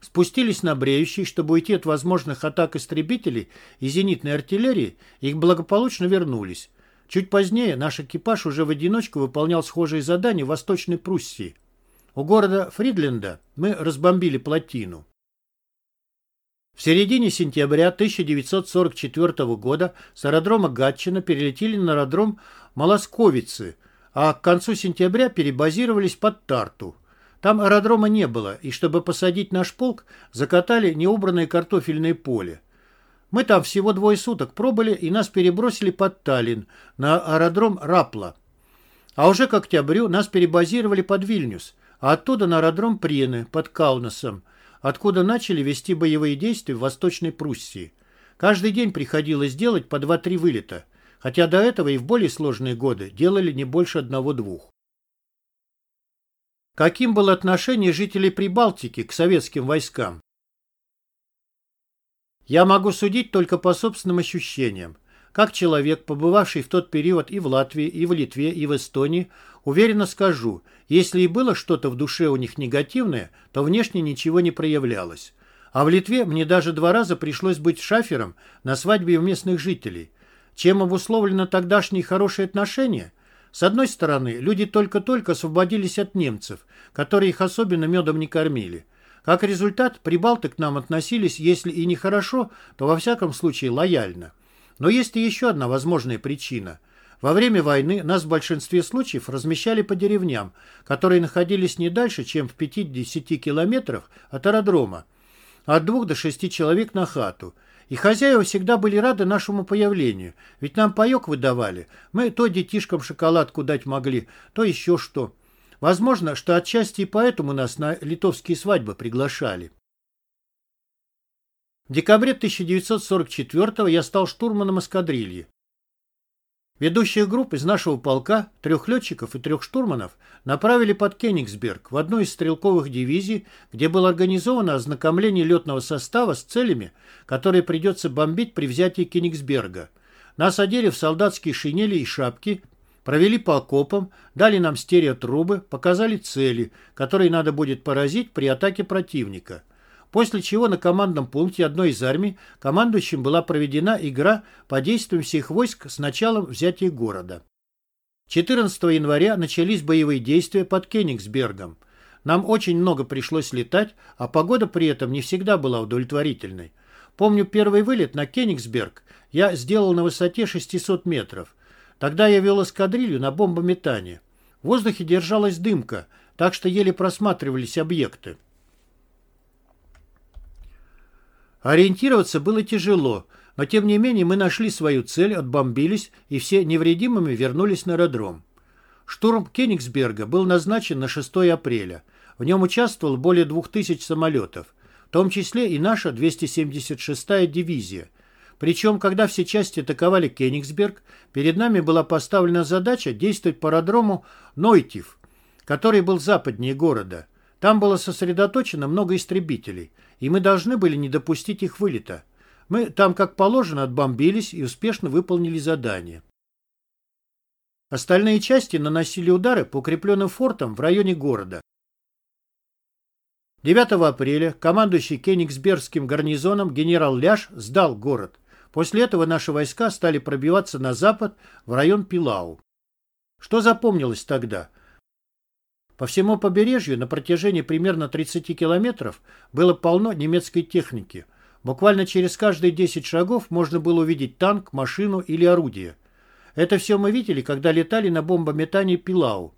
спустились на бреющий, чтобы уйти от возможных атак истребителей и зенитной артиллерии, и благополучно вернулись. Чуть позднее наш экипаж уже в одиночку выполнял схожие задания в Восточной Пруссии. У города Фридленда мы разбомбили плотину. В середине сентября 1944 года с аэродрома Гатчина перелетели на аэродром Молосковицы, а к концу сентября перебазировались под Тарту. Там аэродрома не было, и чтобы посадить наш полк, закатали неубранное картофельное поле. Мы там всего двое суток пробыли, и нас перебросили под Таллин, на аэродром Рапла. А уже к октябрю нас перебазировали под Вильнюс, а оттуда на аэродром Прены, под Каунасом, откуда начали вести боевые действия в Восточной Пруссии. Каждый день приходилось делать по 2-3 вылета, хотя до этого и в более сложные годы делали не больше одного-двух. Каким было отношение жителей Прибалтики к советским войскам? Я могу судить только по собственным ощущениям. Как человек, побывавший в тот период и в Латвии, и в Литве, и в Эстонии, уверенно скажу, если и было что-то в душе у них негативное, то внешне ничего не проявлялось. А в Литве мне даже два раза пришлось быть шафером на свадьбе у местных жителей. Чем обусловлено тогдашние хорошие отношения? С одной стороны, люди только-только освободились от немцев, которые их особенно медом не кормили. Как результат, прибалты к нам относились, если и нехорошо, то во всяком случае лояльно. Но есть и еще одна возможная причина. Во время войны нас в большинстве случаев размещали по деревням, которые находились не дальше, чем в 5-10 километрах от аэродрома, от двух до шести человек на хату – и хозяева всегда были рады нашему появлению, ведь нам паек выдавали. Мы то детишкам шоколадку дать могли, то еще что. Возможно, что отчасти и поэтому нас на литовские свадьбы приглашали. В декабре 1944 я стал штурманом эскадрильи. Ведущих групп из нашего полка, трех летчиков и трех штурманов, направили под Кенигсберг в одну из стрелковых дивизий, где было организовано ознакомление летного состава с целями, которые придется бомбить при взятии Кенигсберга. Нас одели в солдатские шинели и шапки, провели по окопам, дали нам стереотрубы, показали цели, которые надо будет поразить при атаке противника – после чего на командном пункте одной из армий командующим была проведена игра по действиям всех войск с началом взятия города. 14 января начались боевые действия под Кенигсбергом. Нам очень много пришлось летать, а погода при этом не всегда была удовлетворительной. Помню первый вылет на Кенигсберг я сделал на высоте 600 метров. Тогда я вел эскадрилью на бомбометание. В воздухе держалась дымка, так что еле просматривались объекты. Ориентироваться было тяжело, но тем не менее мы нашли свою цель, отбомбились и все невредимыми вернулись на аэродром. Штурм Кенигсберга был назначен на 6 апреля. В нем участвовало более 2000 самолетов, в том числе и наша 276-я дивизия. Причем, когда все части атаковали Кенигсберг, перед нами была поставлена задача действовать по аэродрому Нойтив, который был западнее города. Там было сосредоточено много истребителей, и мы должны были не допустить их вылета. Мы там, как положено, отбомбились и успешно выполнили задание. Остальные части наносили удары по укрепленным фортам в районе города. 9 апреля командующий Кенигсбергским гарнизоном генерал Ляш сдал город. После этого наши войска стали пробиваться на запад в район Пилау. Что запомнилось тогда? По всему побережью на протяжении примерно 30 километров было полно немецкой техники. Буквально через каждые 10 шагов можно было увидеть танк, машину или орудие. Это все мы видели, когда летали на бомбометании Пилау.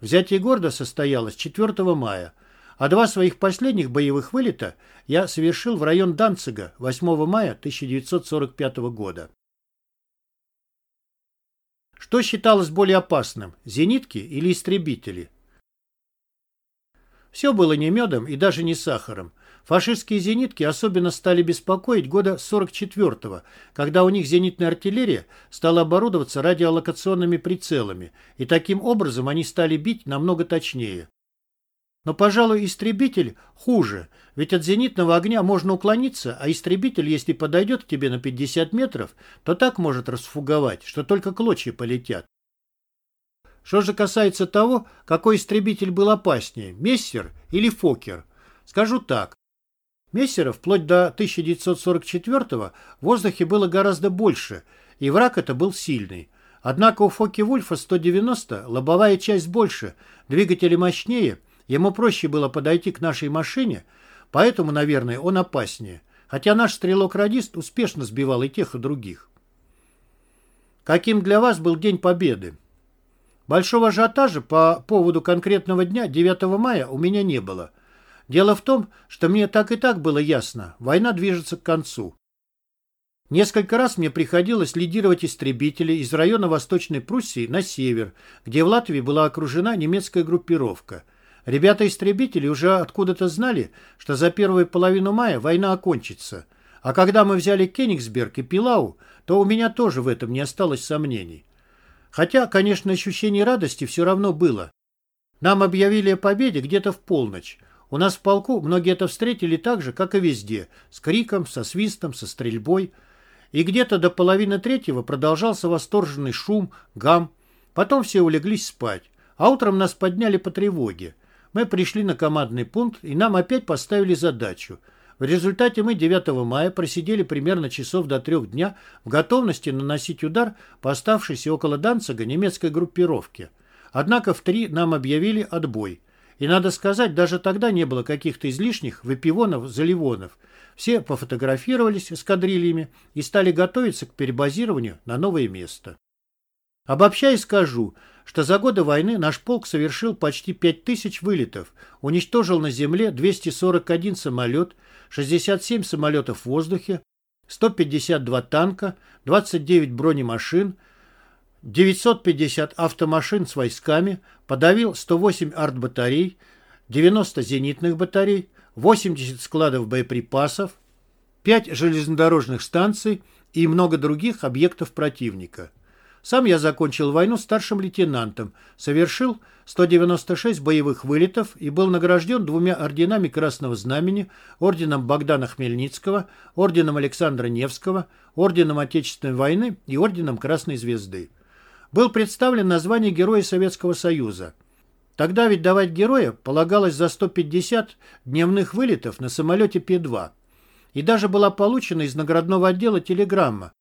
Взятие города состоялось 4 мая, а два своих последних боевых вылета я совершил в район Данцига 8 мая 1945 года. Что считалось более опасным, зенитки или истребители? Все было не медом и даже не сахаром. Фашистские зенитки особенно стали беспокоить года 44-го, когда у них зенитная артиллерия стала оборудоваться радиолокационными прицелами, и таким образом они стали бить намного точнее. Но, пожалуй, истребитель хуже, ведь от зенитного огня можно уклониться, а истребитель, если подойдет к тебе на 50 метров, то так может расфуговать, что только клочья полетят. Что же касается того, какой истребитель был опаснее, Мессер или Фокер, скажу так. Мессера вплоть до 1944 в воздухе было гораздо больше, и враг это был сильный. Однако у Фоки-Вульфа 190 лобовая часть больше, двигатели мощнее, ему проще было подойти к нашей машине, поэтому, наверное, он опаснее. Хотя наш стрелок-радист успешно сбивал и тех, и других. Каким для вас был День Победы? Большого ажиотажа по поводу конкретного дня 9 мая у меня не было. Дело в том, что мне так и так было ясно, война движется к концу. Несколько раз мне приходилось лидировать истребители из района Восточной Пруссии на север, где в Латвии была окружена немецкая группировка. Ребята-истребители уже откуда-то знали, что за первую половину мая война окончится. А когда мы взяли Кенигсберг и Пилау, то у меня тоже в этом не осталось сомнений. Хотя, конечно, ощущение радости все равно было. Нам объявили о победе где-то в полночь. У нас в полку многие это встретили так же, как и везде, с криком, со свистом, со стрельбой. И где-то до половины третьего продолжался восторженный шум, гам. Потом все улеглись спать. А утром нас подняли по тревоге. Мы пришли на командный пункт, и нам опять поставили задачу – в результате мы 9 мая просидели примерно часов до трех дня в готовности наносить удар по оставшейся около Данцига немецкой группировке. Однако в три нам объявили отбой. И, надо сказать, даже тогда не было каких-то излишних выпивонов-заливонов. Все пофотографировались с кадрильями и стали готовиться к перебазированию на новое место. Обобщая скажу, что за годы войны наш полк совершил почти 5000 вылетов, уничтожил на земле 241 самолет, 67 самолетов в воздухе, 152 танка, 29 бронемашин, 950 автомашин с войсками, подавил 108 артбатарей, 90 зенитных батарей, 80 складов боеприпасов, 5 железнодорожных станций и много других объектов противника. Сам я закончил войну старшим лейтенантом, совершил 196 боевых вылетов и был награжден двумя орденами Красного Знамени, орденом Богдана Хмельницкого, орденом Александра Невского, орденом Отечественной войны и орденом Красной Звезды. Был представлен на звание Героя Советского Союза. Тогда ведь давать героя полагалось за 150 дневных вылетов на самолете Пе-2. И даже была получена из наградного отдела телеграмма,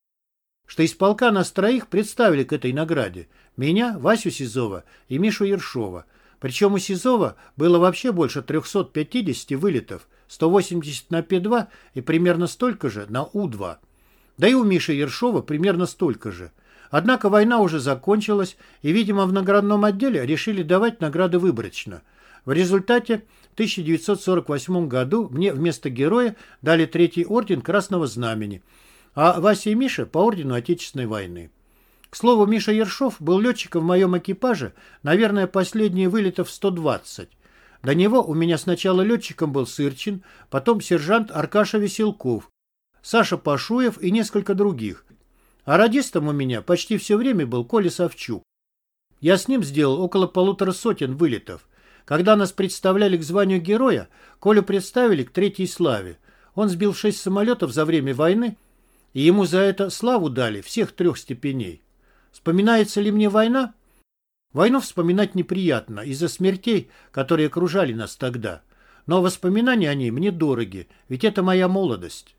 что из полка нас троих представили к этой награде. Меня, Васю Сизова и Мишу Ершова. Причем у Сизова было вообще больше 350 вылетов, 180 на Пе-2 и примерно столько же на У-2. Да и у Миши Ершова примерно столько же. Однако война уже закончилась, и, видимо, в наградном отделе решили давать награды выборочно. В результате в 1948 году мне вместо героя дали третий орден Красного Знамени, а Вася и Миша по ордену Отечественной войны. К слову, Миша Ершов был летчиком в моем экипаже, наверное, последние вылетов 120. До него у меня сначала летчиком был Сырчин, потом сержант Аркаша Веселков, Саша Пашуев и несколько других. А радистом у меня почти все время был Коля Савчук. Я с ним сделал около полутора сотен вылетов. Когда нас представляли к званию героя, Колю представили к третьей славе. Он сбил шесть самолетов за время войны, и ему за это славу дали всех трех степеней. Вспоминается ли мне война? Войну вспоминать неприятно из-за смертей, которые окружали нас тогда. Но воспоминания о ней мне дороги, ведь это моя молодость.